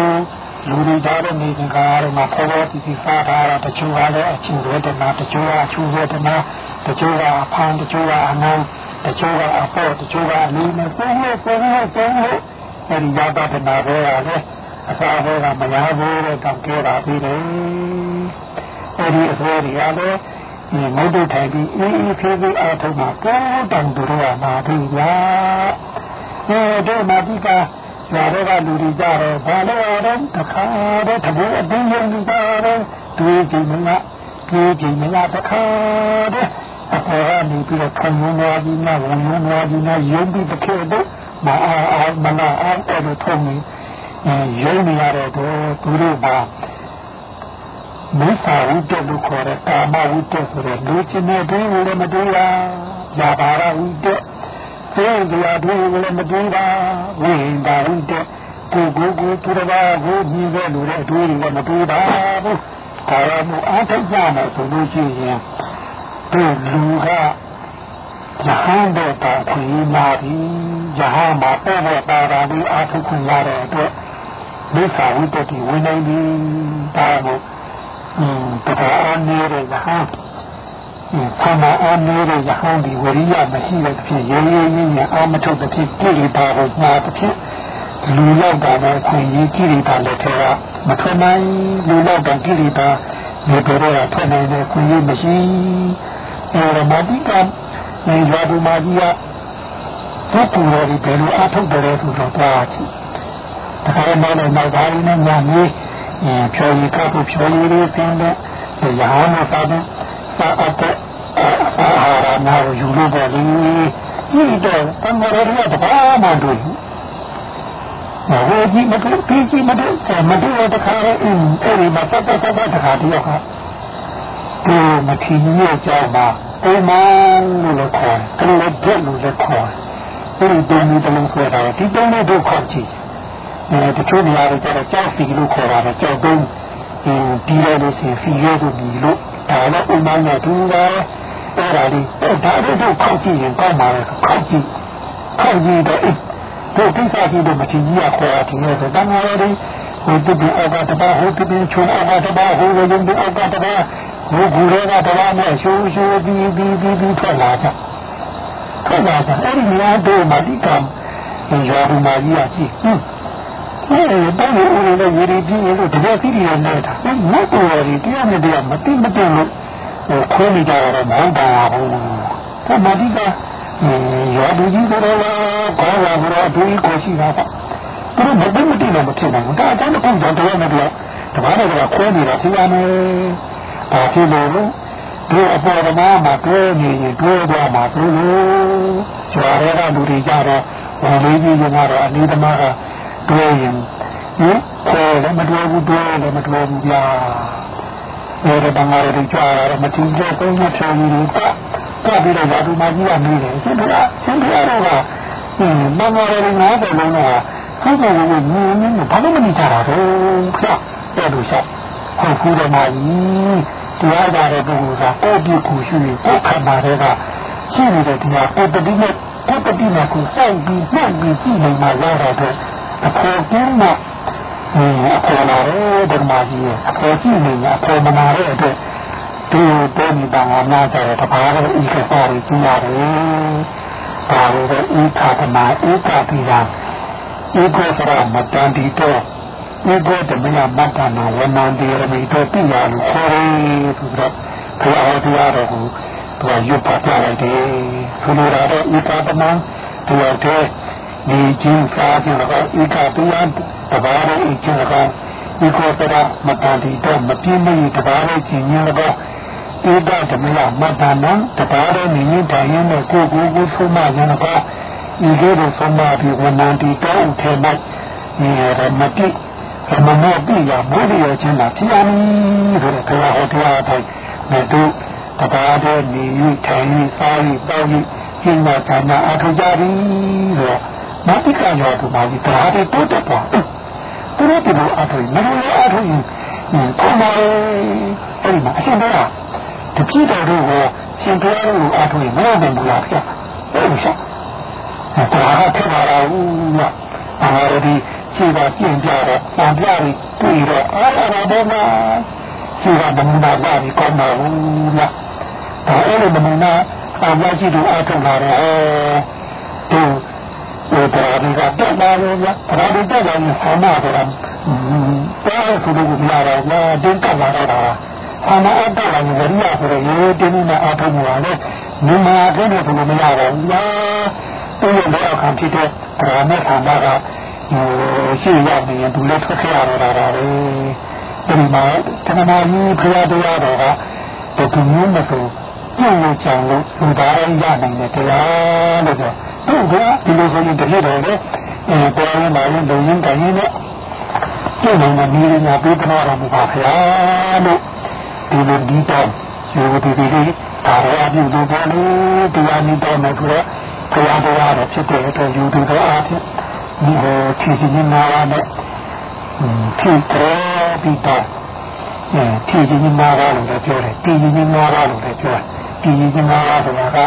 လူတွေကြားတဲ့နေကကားတော့မှာခေါ်တော့ဒီစားတာတော့တချို့ကလည်းအချင်းဝေဒနာတချို့ကအချူဝေဒနာတချို့ကအဖန်တချို့ကအနံတချို့ကအဖို့တချို့ကအလေးနဲ့ဆုံးလို့ဆုံးလို့ဆုံးလို့အဲဒီရတာတနာဘောကလည်းအစာဘောကမရဘူးတဲ့တောင်းကြတာပြီးတယ်အဲဒီအစိုးရတွေကလည်းဒီမုဒ္ဒထိုင်ပြီးအေးအေးဖေးဖေးအားထုတ်မှာပေါ်တောင်သူတို့ကမှာပြီလားအဲဒီမှာဒီက ညာတော့ကလူတွေကြတော့ဘာလို့ရတော့တခါတော့တဘူအတင်းလုံးကြတော့တွေးကြည့်မလားတွေးကြည့်မလားတခါတော့အပေါ်ကနေပြီးတော့ခံရင်းသွားကြီးနဲ့ဝင်ရင်းသွားကြီးနဲ့ယုံပြီးတစ်ခေတ်တော့မအားအားမနာအားအဲ့လိုထုံနေယုံနေရတော့သူတို့ကမိစ္ဆာဝိတ္တလို့ခေါ်တဲ့ကာမဝိတ္တဆိုတဲ့လူချင်းတဲ့ဒုဝိလည်းမတူတာယာဘာရဝိတ္တ သေတရားဒုဝိလည်းမတူတာဝိဟိန္ဒဝိတ္တကိုကိုကိုသူတော်ဘာကိုညီတဲ့လူတွေအတူတူလည်းမတူတာဘူးဒါရမှုအားထုတ်ကြမယ်ဆိုလို့ရှိရင်ဒီလူကယဟန်တဲ့တာခွေနာပြီးယဟန်မှာပေါ်ပေါ်ပါတာပြီးအားထုတ်ခွင့်ရတဲ့အတွက်မိစ္ဆာဝိတ္တတိဝင်နိုင်ပြီဒါမို့တရားအားနေတဲ့ယဟန် ဆန္ဒအားနေတဲ့ယဟန်ဒီဝရိယမရှိတဲ့ဖြစ်ရဲရဲရင်းရအာမထုတ်တဲ့ဖြစ်ကိလေသာကိုညာတဲ့ဖြစ်လူလောက်တာနဲ့ခွင့်ရကိလေသာလက်ထဲကမထွက်နိုင်လူလောက်တာကိလေသာဒီပေါ်တော့ထွက်နိုင်တဲ့ခွင့်ရမရှိအဲမတိကဒီရွာသူမကြီးကသူ့ပူတော်ဒီဘယ်လိုအထုတ်တယ်ဆိုတော့သွားကြည့်တခါမှလည်းနောက်သားရင်းနဲ့ညာကြီးဖြောရီကပ်ဖြောရီလေးစင်းတဲ့ရဟန်းမသာတဲ့သာအပ်တဲ့ အာဟာရနာကိုယူလို့ပေါ့လေကြည့်တော့တမရရတဘာမှတွေ့ဟိုကြည့်မတွေ့ပြီးကြည့်မတွေ့မတွေ့တဲ့ခါရဲအဲ့ဒီမှာဆက်ဆက်ဆက်တခါတည်းဟာဒီမထီကြီးရဲ့ကြောင်းမှာအိမ်မလို့လည်းခေါ်တယ်ကလေးပြက်လို့လည်းခေါ်တယ်အဲ့ဒီတုံးမျိုးတစ်လုံးဆွဲတာဒီတုံးလေးတို့ခေါ်ကြည့်အဲတချို့နေရာတွေကျတော့ကြောက်စီလို့ခေါ်တာပဲကြောက်တုံးဒီပြီးတော့လို့ရှိရင်စီရဲတို့ဒီလို့ဒါလည်းအိမ်မနဲ့တူပါ အဲ့ဒါလေးအဲ့ဒါတို့ခေါက်ကြည့်ရင်ကောင်းပါလေခေါက်ကြည့်ခေါက်ကြည့်တော့တို့ကိစ္စကြီးတို့မထင်ကြီးရခေါ်တာဒီလိုဆိုတန်ဃာတော်တွေဟိုတူအောက်ကတပါဟိုတူချုံအောက်ကတပါဟိုဝရင်တူအောက်ကတပါဟိုကူရဲကတပါနဲ့ရှိုးရှိုးပြီးပြီးပြီးပြီးထွက်လာကြထွက်လာကြအဲ့ဒီနေရာတို့မှာဒီကံရွာဒီမှာကြီးအကြည့်ဟင်းအဲ့ဒါတော့ဦးလေးရေဒီပြင်းလို့တကယ်စီးရီနေတာမဟုတ်တော်ရီတရားနဲ့တရားမတိမတင်လို့ဟို ခိုးနေကြတော့မဟုတ်ပါဘူး။ဒါမှဒီကရောဒူကြီးဆိုတော့ကောင်းလာတော့ဒူကြီးကိုရှိတာပေါ့။သူတို့မသိမသိတော့မဖြစ်နိုင်ဘူး။ဒါအတိုင်းတစ်ခုကြောင့်တရားနဲ့တရားတမားတွေကခိုးနေတာသိရမယ်။ဘာဖြစ်လို့လဲ။ဒီအပေါ်ကမှမတွဲနေရင်တွဲသွားမှာဆိုလို့ကျော်ရဲကလူတွေကြတော့ဝန်လေးကြီးကကတော့အလေးသမားကတွဲရင်ဟင်ခေါ်လည်းမတွဲဘူးတွဲလည်းမတွဲဘူးလား။ အဲ့ဒါတမားတွေကြွားတော့မထင်ကြဆုံးမဖြောင်းဘူးကကပြီးတော့ဘာသူမကြီးကနေတယ်ရှင်ဘုရားရှင်ဘုရားတော့ကဟင်းမင်္ဂလာတွေငါးတယ်လုံးတော့ဆောက်တယ်လို့မြင်နေဘာလို့မနေကြတာတော့ခါတဲ့လို့ဆောက်ဟုတ်ဘူးတော့မကြီးတရားကြတဲ့ပုဂ္ဂိုလ်ကကိုယ့်ဒီကိုရှိရင်ကိုယ်ခန္ဓာတွေကရှိနေတဲ့တရားကိုယ်တတိနဲ့ကိုယ်တတိနဲ့ကိုစိုက်ပြီးနှုတ်ပြီးကြည့်နေမှရတော့တဲ့အဖို့ကင်းမှာ အဖေလာရဲဓမ္မကြီးအဖေရှိနေအဖေမနာတဲ့အတွက်သူပေါ်နေတာငါနာကြတယ်တပါးတော့ဤကစားရကြည့်ရတယ်ဒါလိုပဲဤခါကနာဤကတိရာဤကိုစရမတန်တီတော့ဤကိုတမယမတ္တနာဝနန္တိရမိတော့ပြရလို့ခေါ်တယ်ဆိုတော့ဘုရားတရားတော်ကိုသူကရွတ်ပါပြလိုက်တယ်ဆိုလိုတာတော့ဤကပမသူရတဲ့ ဒီချင်းစားခြင်းတော့ဤကတရားတပါးတော့ဤချင်းတော့ဤကိုစရမတန်တီတော့မပြင်းမီတပါးတော့ချင်းညတော့ဧကဓမ္မယမတ္တနာတပါးတော့နေရင်တိုင်ရင်ကိုကိုကိုဆုံးမရံတော့ဤလိုလိုဆုံးမပြီးဝနန္တိတော့ဥထေမဲ့ရမတိရမမောပိယမိုးရခြင်းလာဖြစ်ရမည်ဆိုတဲ့ဘုရားဟောတရားတိုင်းမြတ်တို့တပါးတော့နေ၍ထိုင်၍စား၍တောက်၍ကျင့်နာဌာနအထောက်ကြသည်ဆိုတော့ မတိကရောသူပါကြီးတရားတွေတိုးတက်သွားသူတို့ဒီလိုအထောက်မလို့အထောက်ရင်ဘုမာအဲ့ဒီမှာအရှင်ဘုရားတတိတော်တို့ကိုရှင်ဘုရားတို့အထောက်ရင်မရနိုင်ဘူးလားဗျာအဲ့လိုရှာတရားထက်လာဘူးလားအာရဒီခြေပါကျင့်ကြတော့ဗန်ပြပြီးတွေ့တော့အားရတော့မှာခြေပါနမူနာလာပြီးကောင်းပါဘူးလားဒါအဲ့လိုနမူနာအမရှိသူအထောက်လာတော့သူဟိုတ ရားတွေကတက်လာလို့ဗျာတရားတွေတက်လာရင်ဆန္ဒဆိုတာတာဆိုလို့မရတော့ဘူးတင်းကလာတော့တာဆန္ဒအတက်လာရင်ဝရိယဆိုတော့ရိုးတင်းနဲ့အထောက်မှာလေမြင်မာတဲ့ဆိုလို့မရတော့ဘူးလားသူ့ရဲ့လက်အခါဖြစ်တဲ့တရားနဲ့ဆန္ဒကရှိရနေရင်သူလည်းထွက်ခဲ့ရတော့တာပဲဒီမှာတဏှာကြီးဖရာတရားတော်ကဘယ်သူမျိုးမဆိုကြည့်လို့ကြောင်လို့လူသားရနိုင်တဲ့တရားလို့ပြော သူကဒီလိုဆိုရင်တကယ်တော့လေအဲပေါ်ရမှာလည်းလုံရင်းတိုင်းနဲ့ကျင့်နိုင်တဲ့နည်းညာပေးတော်တော်မူပါဗျာလို့ဒီလိုဒီတော့ယောဒီဒီဒီဒါရအပြုလို့ပေါ်လို့တရားနည်းတော်မယ်ဆိုတော့ဘုရားတရားတော်ဖြစ်တဲ့အတွက်ယူသူတော်အားဖြင့်ဒီဟောခြေချင်းနာရနဲ့ဖြည့်တော်ပြီးတော့အဲဖြည့်ချင်းနာရလို့လည်းပြောတယ်ဖြည့်ချင်းနာရလို့လည်းပြောတယ်ဖြည့်ချင်းနာရဆိုတာက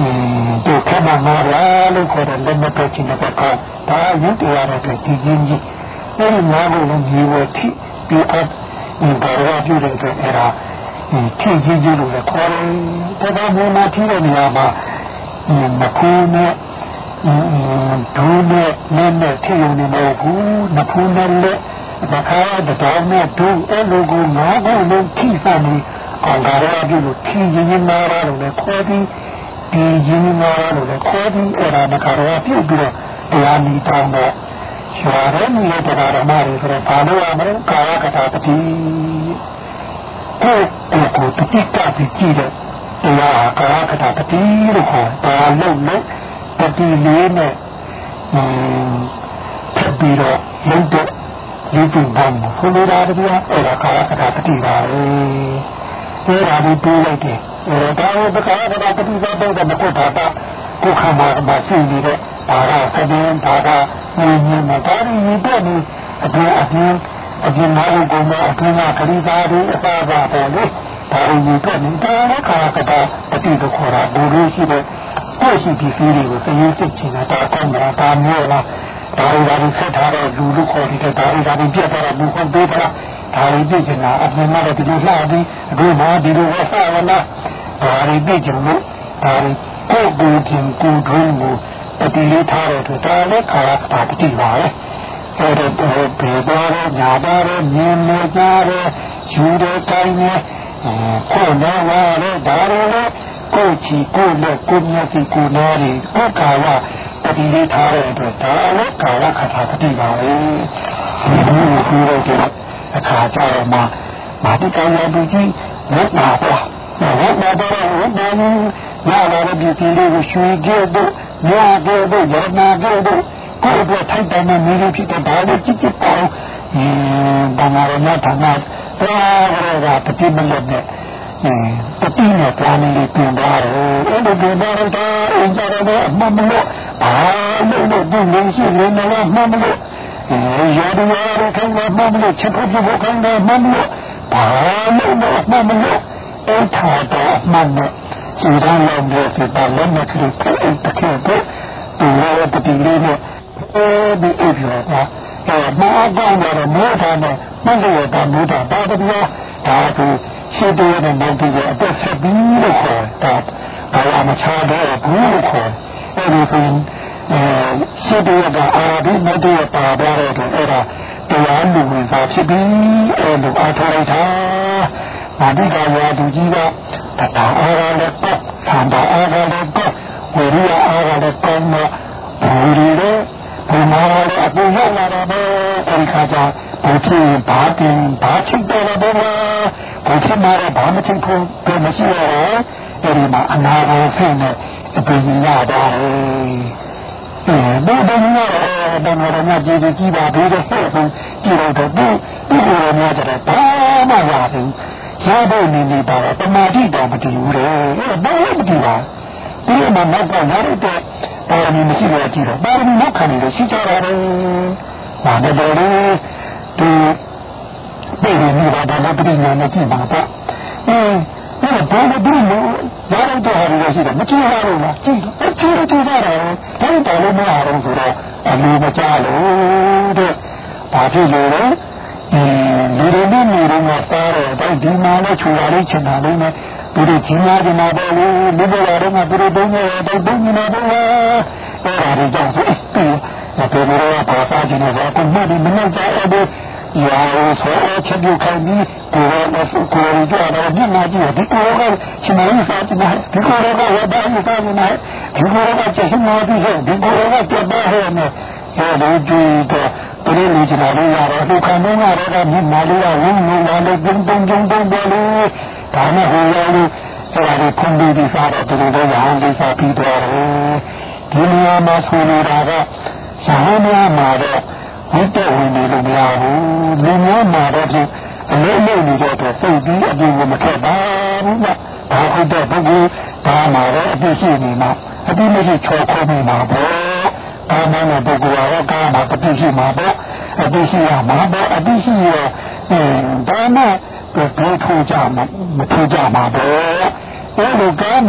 อืมတို့ခမနာရလို့ခေါ်တဲ့လက်မတော်ချင်းတဲ့ကောဒါရုပ်တရားတဲ့ဖြည့်ချင်းကြီးအဲဒီနာလို့လည်းဒီဝတိပြီးအပ်ဘာရပြုတဲ့အတွက်အဲဒါဖြည့်ချင်းကြီးလို့လည်းခေါ်တယ်ဒါကဘုရားထီးတဲ့နေရာမှာမခိုးနဲ့ဒူးနဲ့နဲ့နဲ့ထည့်ရုံနဲ့မဟုတ်ဘူးနဖူးနဲ့လက်မခါတတော်နဲ့ဒူးအဲ့လိုကိုငါးခုလုံးထိစားနေအောင်ကြရပြီလို့ထီရင်းနာရလို့လည်းခေါ်ပြီး ဒီရင်းနာရလို့လည်းခေါ်ပြီးအဲ့ဒါမခါတော့ပြုတ်ပြီးတော့တရားနီတောင်းတော့ရွာရဲမီရဲ့တရားဓမ္မတွေဆိုတော့ဘာလို့ရမလဲကာယကတာတတိကိုယ်ကိုတတိကပြီးကြည့်တဲ့တရားကာယကတာတတိလို့ခေါ်တာလို့လို့တတိလေးနဲ့ထပ်ပြီးတော့ရုပ်တဲ့ရည်ကြည်ပါမှာဆိုလိုတာတည်းအဲ့ဒါကာယကတာတတိပါပဲအဲ့ဒါဒီပြေးလိုက်တယ်အဲ့ ဒါတော့ဘကာယကတာတတိပါတော့မကုတ်တာကိုခန္ဓာမှာရှိနေတဲ့ဘာသာသဒင်းဘာသာဉာဏ်ဉာဏ်မှာဒါရီရည်တဲ့နေအပြင်အပြင်အပြင်မှာကိုယ်မှာအပြင်ကခရီးသားတွေအစားပါပေါ်လေဒါရီရည်တဲ့နေတာလည်းကာယကတာတတိကိုခေါ်တာဘူလို့ရှိတဲ့ကိုယ်ရှိပစ္စည်းတွေကိုသရင်စစ်ချင်တာဒါကောင်းတာဒါမျိုးလားဒါရီဒါရီဆက်ထားတဲ့လူလူခေါ်တဲ့ဒါရီဒါရီပြတ်သွားတာဘူးဟုတ်သေးတာ ဒါရီပြည့်ချင်တာအပြင်မှာလည်းဒီလိုလှပြီးအခုမှဒီလိုဝဆဝနာဒါရီပြည့်ချင်လို့ဒါရီကိုယ်ကိုယ်ချင်းကိုယ်ထုံးကိုတတိလေးထားတဲ့အတွက်ဒါလည်းခါရတာတတိပါပဲအဲ့တော့ဘယ်တော့ညာတော့မြင်နေကြတယ်ယူတဲ့တိုင်းနဲ့ကိုယ်တော့ပါလေဒါလည်းကိုယ်ချီကိုယ်လက်ကိုယ်မျက်စိကိုယ်နားတွေကိုယ်ကာယတတိလေးထားတဲ့အတွက်ဒါလည်းကာယခါတာတတိပါပဲဒီလိုပြောရတဲ့ အခါကျတော့မှမာတိကံရဘူးကြီးဝတ်ပါပါဝတ်ပါတော့ဝတ်ပါဘူးရလာတဲ့ပြည်စီလေးကိုရွှေကျဲတို့မြားကျဲတို့ရနာကျဲတို့ကိုယ်အတွက်ထိုက်တယ်နဲ့မျိုးဖြစ်တဲ့ဒါလေးကြည့်ကြည့်ပေါ့အင်းဘာမှမထမ်းတာတော့ရတာတတိမလို့နဲ့တတိနဲ့ပြန်လေးပြင်သွားတယ်အဲ့ဒီပြင်သွားတော့အင်းကြတော့အမှန်မလို့ဘာလို့လို့ဒီလိုရှိနေလဲမှန်မလို့ ရာဒီရာရခိုင်းမှန်မလို့ချက်ဖို့ဖို့ခိုင်းမှန်မလို့ဘာလို့လို့မှန်မလို့အဲ့ထားတော့မှန်လို့ခြေရမ်းလုံးလို့ဒီပါလုံးနဲ့ခရီးကိုတကယ်ကိုဒီလိုတတိလေးနဲ့အဲဒီအပြောတာအဲမအကောင်းတော့မိုးထားနဲ့မဟုတ်ရတာမိုးတာဒါတည်းဒါဆိုရှင်းတဲ့နဲ့နောက်ပြီးအသက်ဆက်ပြီးလို့ခေါ်တာဘာလာမချတော့ဘူးလို့ခေါ်အဲဒီဆိုရင်အဲ ရှင်းတဲ့ကအာဒီမတ်တဲ့ပါတော့တယ်အဲ့ဒါတရားလူဝင်စားဖြစ်ပြီးအဲ့လိုအားထားလိုက်တာမာတိကရာသူကြီးကတတာအားရလည်းပတ်သံတာအားရလည်းပတ်ဝိရိယအားရလည်းကောင်းတော့ဘူရီလည်းဘူမာလည်းအပူရောက်လာတော့အဲဒီခါကျဘူဖြစ်ဘာတင်ဘာချစ်တယ်တော့ဘူဖြစ်မှာဘာမချစ်ဖို့ဘယ်မရှိရတော့အဲဒီမှာအနာဂတ်ဆင်းနဲ့အပင်ရတော့အဲ ဘုဒ္ဓမြတ်တော်တော်များကြည်ကြည်ပါသေးတယ်ဟုတ်ဆုံးကြည်တော့သူသူ့ကိုယ်များကြတယ်ဘာမှရဘူးရဖို့နေနေပါတော့တမာတိတော်မတည်ဘူးလေအဲ့ဒါဘာမှမတည်ပါဒီမှာနောက်ကရတဲ့ပါရမီမရှိတော့ကြည့်တော့ပါရမီနောက်ခံနေလို့ရှိကြတာပဲဘာနဲ့တော်လဲဒီပြည်နေပါတော့ပဋိညာနဲ့ကြည့်ပါတော့အင်း အဲ့ဒါဘာလို့ဒီလိုရတဲ့တော်ဟာလို့ရှိတယ်မကြည့်ရဘူးလားကြည့်တော့အချူချူကြတာဘာလို့တော်လို့မရအောင်ဆိုတော့အလူမကြလို့တဲ့ဘာဖြစ်လို့လဲလူတွေနဲ့နေတော့စားတော့ဒီမှာလည်းခြူလာလေးချင်တာလေးနဲ့သူတို့ကြီးမားကြမှာပေါ့လေလူတွေတော့သူတို့တုံးနေတော့တုံးနေမှာပေါ့အဲ့ဒါတွေကြောင့်ဆိုပြီးတော့ဘယ်လိုလဲပါစားခြင်းနဲ့ဆိုတော့မှတ်ပြီးမနှောက်ကြအဲ့ဒီ ရာဆိုအချက်ပြုခိုင်းပြီးကိုယ်ကစကိုယ်ကြတော့ဒီမှာကြည့်ဒီကိုယ်ကချင်မလို့စားကြတယ်ဒီကိုယ်ကဝတ်တယ်စားနေတယ်ဒီကိုယ်ကချက်ရှင်မပြီးဟဲ့ဒီကိုယ်ကကြက်ပါဟဲ့နဲ့ဟဲ့ဒီတော့သူတို့လူချင်တာလို့ရတော့သူခံတော့ကတော့မြင်မာလို့ဝင်းလို့လာလို့ပုံပုံပုံပုံပေါ်လို့ဒါနဲ့ဟိုရလို့ဆိုတာကိုဖွင့်ပြီးဒီစားတော့သူတို့လည်းရဟန်းလေးစားပြီးတော့ဒီနေရာမှာဆိုနေတာကရဟန်းများမှာတော့ ဝိတ္တဝင်နေလို့မရဘူးလူများမှာတော့ဖြင့်အလုံးလုံးနေတော့စိတ်ပြီးအပြင်ကိုမထက်ပါဘူးကဒါဟုတ်တဲ့ပုဂ္ဂိုလ်ဒါမှာတော့အပြည့်ရှိနေမှာအပြည့်မရှိချော်ခေါ်နေမှာပေါ့ကာမနဲ့ပုဂ္ဂိုလ်ရောကာမပฏิရှိမှာပေါ့အတိရှိရမှာပေါ့အတိရှိရအဲဒါမှဘယ်ထိုးကြမှာမထိုးကြမှာပေါ့အဲလိုကာမ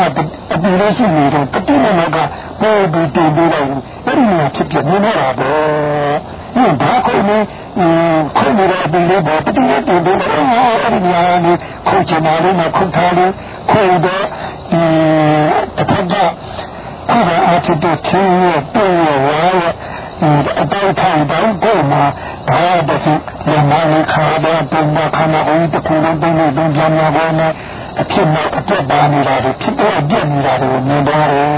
အတိရရှိနေတော့ပฏิမနောကပို့ပြီးတင်ပေးလိုက်အဲ့ဒီမှာဖြစ်ပြနေမှာပေါ့ဟင် ဘာခုနေခုနေတော့ဒီလိုပေါ့ပฏิရတင်ပေးလိုက်အဲ့ဒီညာနေခုချင်တာလေးနဲ့ခုထားလို့ခုတော့ဒီတစ်ဖက်ကအဲ့ဒါအဖြစ်တဲ့ချင်းရဲ့တိုးရဲ့ဝါရဲ့အတောက်ထိုင်တော့ကိုမှဘာတည်းရမလေးခါတော့ပုံမခနာဦးတခုလုံးပုံနဲ့ပုံကြမှာပေါ်နဲ့အဖြစ်နဲ့အပြတ်ပါနေတာတွေဖြစ်တဲ့အပြတ်နေတာတွေကိုမြင်သွားတယ်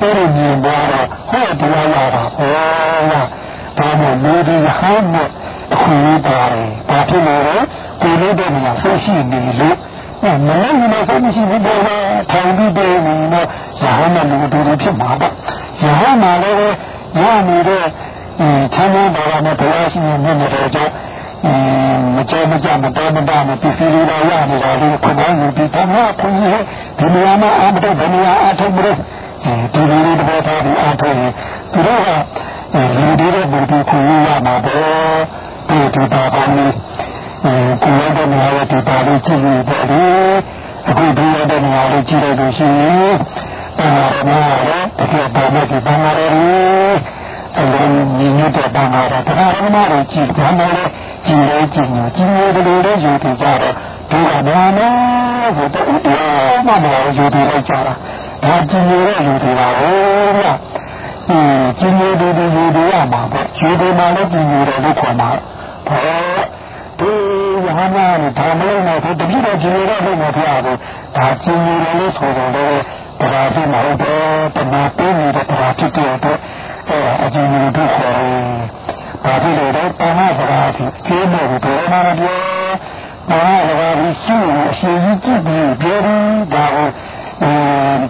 အဲ့ဒီမြင်သွားတော့ဟောတရားရတာဟောလား ဒါမှလူဒီဟောင်းနဲ့အခုပါတယ်ဘာဖြစ်လို့လဲကိုယ်လေးတဲ့နေရာဆွရှိနေလို့မလည်းမလည်းမရှိဘူးပေါ့ထောင်ပြီးတယ်နေတော့ရဟန်းနဲ့လူတို့ဖြစ်မှာပေါ့ရဟန်းမှာလည်းရနေတဲ့ချမ်းသာပါရနဲ့ဘုရားရှင်ရဲ့မြတ်တော်ကြောင့်မကြောမကြမတော်မတာနဲ့ပြည်စည်းရရနေတာလေးခုနကယူပြီးတော့ခွင့်ရဒီနေရာမှာအမတော်ဘယ်နေရာအထုံးမလို့ဒီလိုလေးတော့ထားပြီးအထုံးရင်သူတို့က လူတွေရဲ့ဘုရားခွင့်ရမှာပေါ့ဒီဒီပါကောင်းလေးကိုယ်ရတဲ့နေရာရဲ့ဒီပါလေးကြည့်ပြီးပေါ့လေအခုဒီရတဲ့နေရာလေးကြည့်လိုက်လို့ရှိရင်အဲမှာတော့တကယ်ပါမယ်ဒီပါမှာလေအလုံးညီညွတ်တဲ့ဘာသာတော့တရားဓမ္မတွေကြည့်ကြမယ်လေကြည်လေးကြည်ညိုကြည်ညိုဘယ်လိုလဲယူတည်ကြတော့ဒီကဘာလို့ဆိုတော့တရားမှမလို့ယူတည်လိုက်ကြတာဒါကြည်ညိုရဲ့ယူတည်တာဟုတ်လား အင်းကြည်ညိုတည်တည်ယူတည်ရမှာပေါ့ယူတည်မှလည်းကြည်ညိုတယ်လို့ခေါ်မှာဘောဒီယဟနာနဲ့ဒါမလို့တော့တတိယကြည်ညိုတဲ့လို့မဖြစ်အောင်ဒါကြည်ညိုတယ်လို့ဆိုတော့လည်းတရားဖြစ်မှာဟုတ်တယ်တဏှာပေးနေတဲ့တရားဖြစ်တဲ့အတွက်အဲအကျဉ်းချုပ်တို့ခေါ်တယ်။ဘာဖြစ်လို့လဲတာမစကားဖြစ်ကျေးမို့ဘယ်မှာမပြောတာမစကားပြီးရှိအရှိကြီးကြည့်ပြီးပြောပြီးဒါကိုအဲ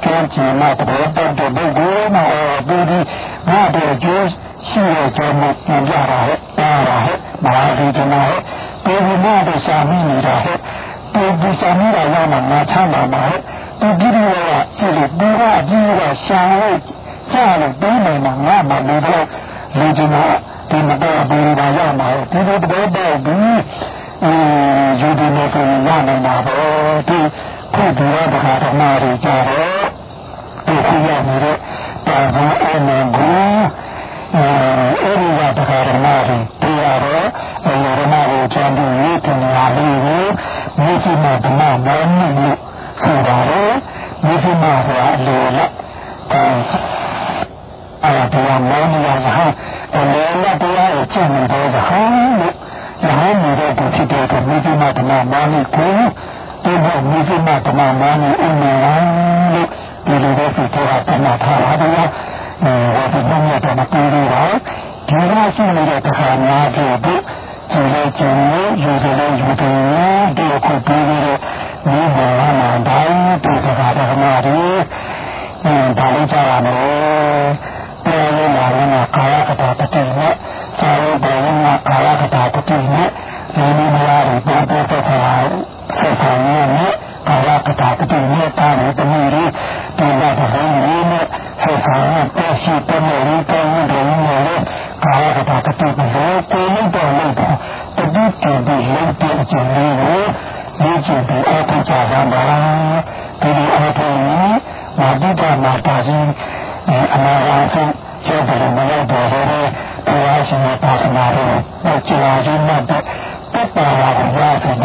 ကြံချင်မှတော့ပတ်တဲ့ဘုရားမှာပူဒီငါတို့ကျိုးရှိတဲ့ကြောင့်ပြန်ပြတာဟဲ့ပါတာဟဲ့မဟာဒီကျနာဟဲ့ပူဒီမတို့စာမိနေတာဟဲ့ပူဒီစာမိတာရမှာငါချမ်းသာမှာဟဲ့သူပြည်တော်ကရှိလို့ပူကအကြီးကရှာလို့ကြာလို့ပြီးနေမှာငါမှလူတော့လူကျင်တာဒီမတော်ဘူးပါရမှာဒီလိုတော့ပေါ့ဘူးအဲယူဒီမဆိုရနိုင်တာပေါ့ဒီ ခုဒီရတခါဓမ္မတွေကြတော့ဒီခုရနေတဲ့တာဇာအနံကိုအဲအဲ့ဒီကတခါဓမ္မတွေပြရတော့အယရမကိုချမ်းပြီးရေးတင်လာလို့မြေကြီးမှာဓမ္မမောနိလို့ဆိုပါတယ်မြေကြီးမှာဆိုတာအလိုလက်အဲ့ဒါတရားမောနိယယဟန်အလိုလက်တရားကိုကျင့်နေတဲ့ယဟန်လို့ယဟန်နေတဲ့သူဖြစ်တဲ့အတွက်မြေကြီးမှာဓမ္မမောနိကို ဒီမှာမြေကြီးမှာဓမ္မမောနိအမှန်လို့ဒီလိုပဲစိတ်ထားတာမှတ်ထားပါတော့အဲဝါသနာနဲ့တော့မပြေးတော့ဒီလိုရှိနေတဲ့တရားများတို့ကျင်လို့ကျင်လို့ယူတယ်လို့ယူတယ်ဒီအခုပြီးပြီးတော့ဒီမှာလာတိုင်းဒီတရားဓမ္မတွေအဲဒါလေးကြရမယ်ပြောရလာရင်ကာယကတာပတိနဲ့သာရဘဝနာကာယကတာပတိနဲ့ဒီလိုများတွေပေါ်ပေါ်ဆက်ဆက် ဆက်ဆောင်ရမယ်ကာယကတာပတိနဲ့တာတယ်တမီးတွေဒီမှာတစ်ခုနဲ့ဆက်ဆောင်ရတဲ့ရှိတဲ့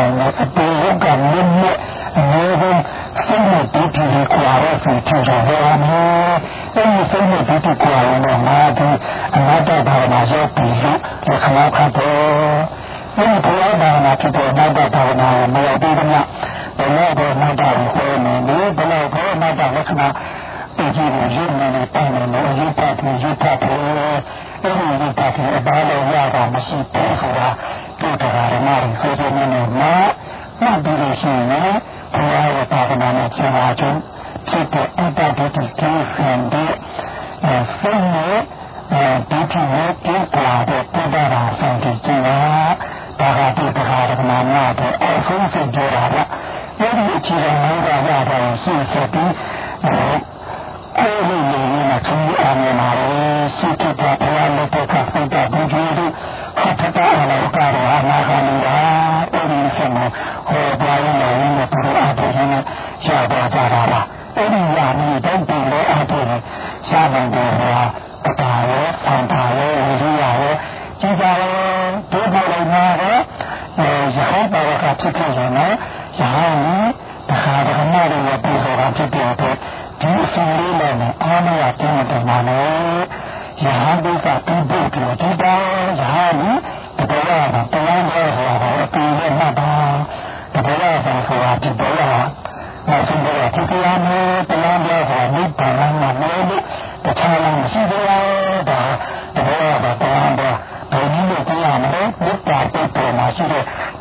နိုင်ငံအပေါ်ကမြင့်မြတ်အမျိုးဆုံးစိတ်နဲ့ဒုတိယကွာတဲ့စိတ်ချတော်ပါမယ်။အဲဒီစိတ်နဲ့ဒုတိယကွာရင်တော့ငါဒီအနာတ္တဘာဝနာရောက်ပြီးလို့လက္ခဏာခတ်တော့ဒီဘုရားဘာဝနာဖြစ်တဲ့အနာတ္တဘာဝနာကိုမရောက်သေးဘူး။ဘယ်လိုတော့အနာတ္တကိုဟောနေလဲဘယ်လိုတော့အနာတ္တလက္ခဏာဒီကြီးကိုရုပ်နဲ့တိုင်နေလို့ရုပ်ပတ်ပြီးရုပ်ပတ်ပြီးအဲဒီရုပ်ပတ်ပြီးအပါလို့ရတာမရှိဘူးဆိုတာ တို့တရားဓမ္မတွေဆိုဆိုနေနေမှာမှတ်ပြီးလို့ရှိရင်ဘုရားရဲ့သာသနာနဲ့ကျင့်လာခြင်းဖြစ်တဲ့အတ္တဒိဋ္ဌိကိစ္စံတဲ့အဲစိတ်နဲ့ဒိဋ္ဌိနဲ့ပြည့်လာတဲ့ပုဒ္ဒရာဆံတည်ခြင်းကဒါကဒီတရားဓမ္မများတဲ့အဆုံးစိတ်ကြတာကအဲဒီအခြေခံမျိုးကရတာရှိစေပြီးကိုယ်လိုလိုနဲ့သူအမြင်မှာစိတ်ကဘုရားလက်ထက်ကစိတ်ကဒုတိယတို့ဟတ်တာအလောကရောအနာဂါမိတာအဲဒီဆက်မှာဟောပါရင်လည်းဘုရားအတော်နဲ့ရပါကြတာပါအဲဒီရမည်တော့ဒီလိုအတော်နဲ့ရနိုင်တယ်ဟောပတာရောသံတာရောဝိရိယရောကြည်စားရောဒုက္ခလိုက်မှာတော့ရဟန်းပါရကဖြစ်ဖြစ်ရင်တော့ရဟန်းတခါတခါမှတော့ပြေဆိုတာဖြစ်တဲ့အတွက်ဒီအစဉ်လေးနဲ့အားမရတဲ့တဲ့မှာလေရဟန်းဒုက္ခပြုဖို့ပြောဒီပါရဟန်းဒီဘဝကတရားတော်ဆိုတာအတူနဲ့မှတ်ပါဒီဘဝ ဆိုတာဒီဘဝနောက်ဆုံးဘဝဒီတရားနဲ့တရားတော်ဆိုတာနိဗ္ဗာန်မှာမလို့တခြားလားမရှိဘူးလားဒါဒီဘဝကတရားတော်ဘယ်နည်းနဲ့တရားမလို့မြတ်တာပိတ်ပေါ်မှာရှိတဲ့ဒုက္ခဆိုတာ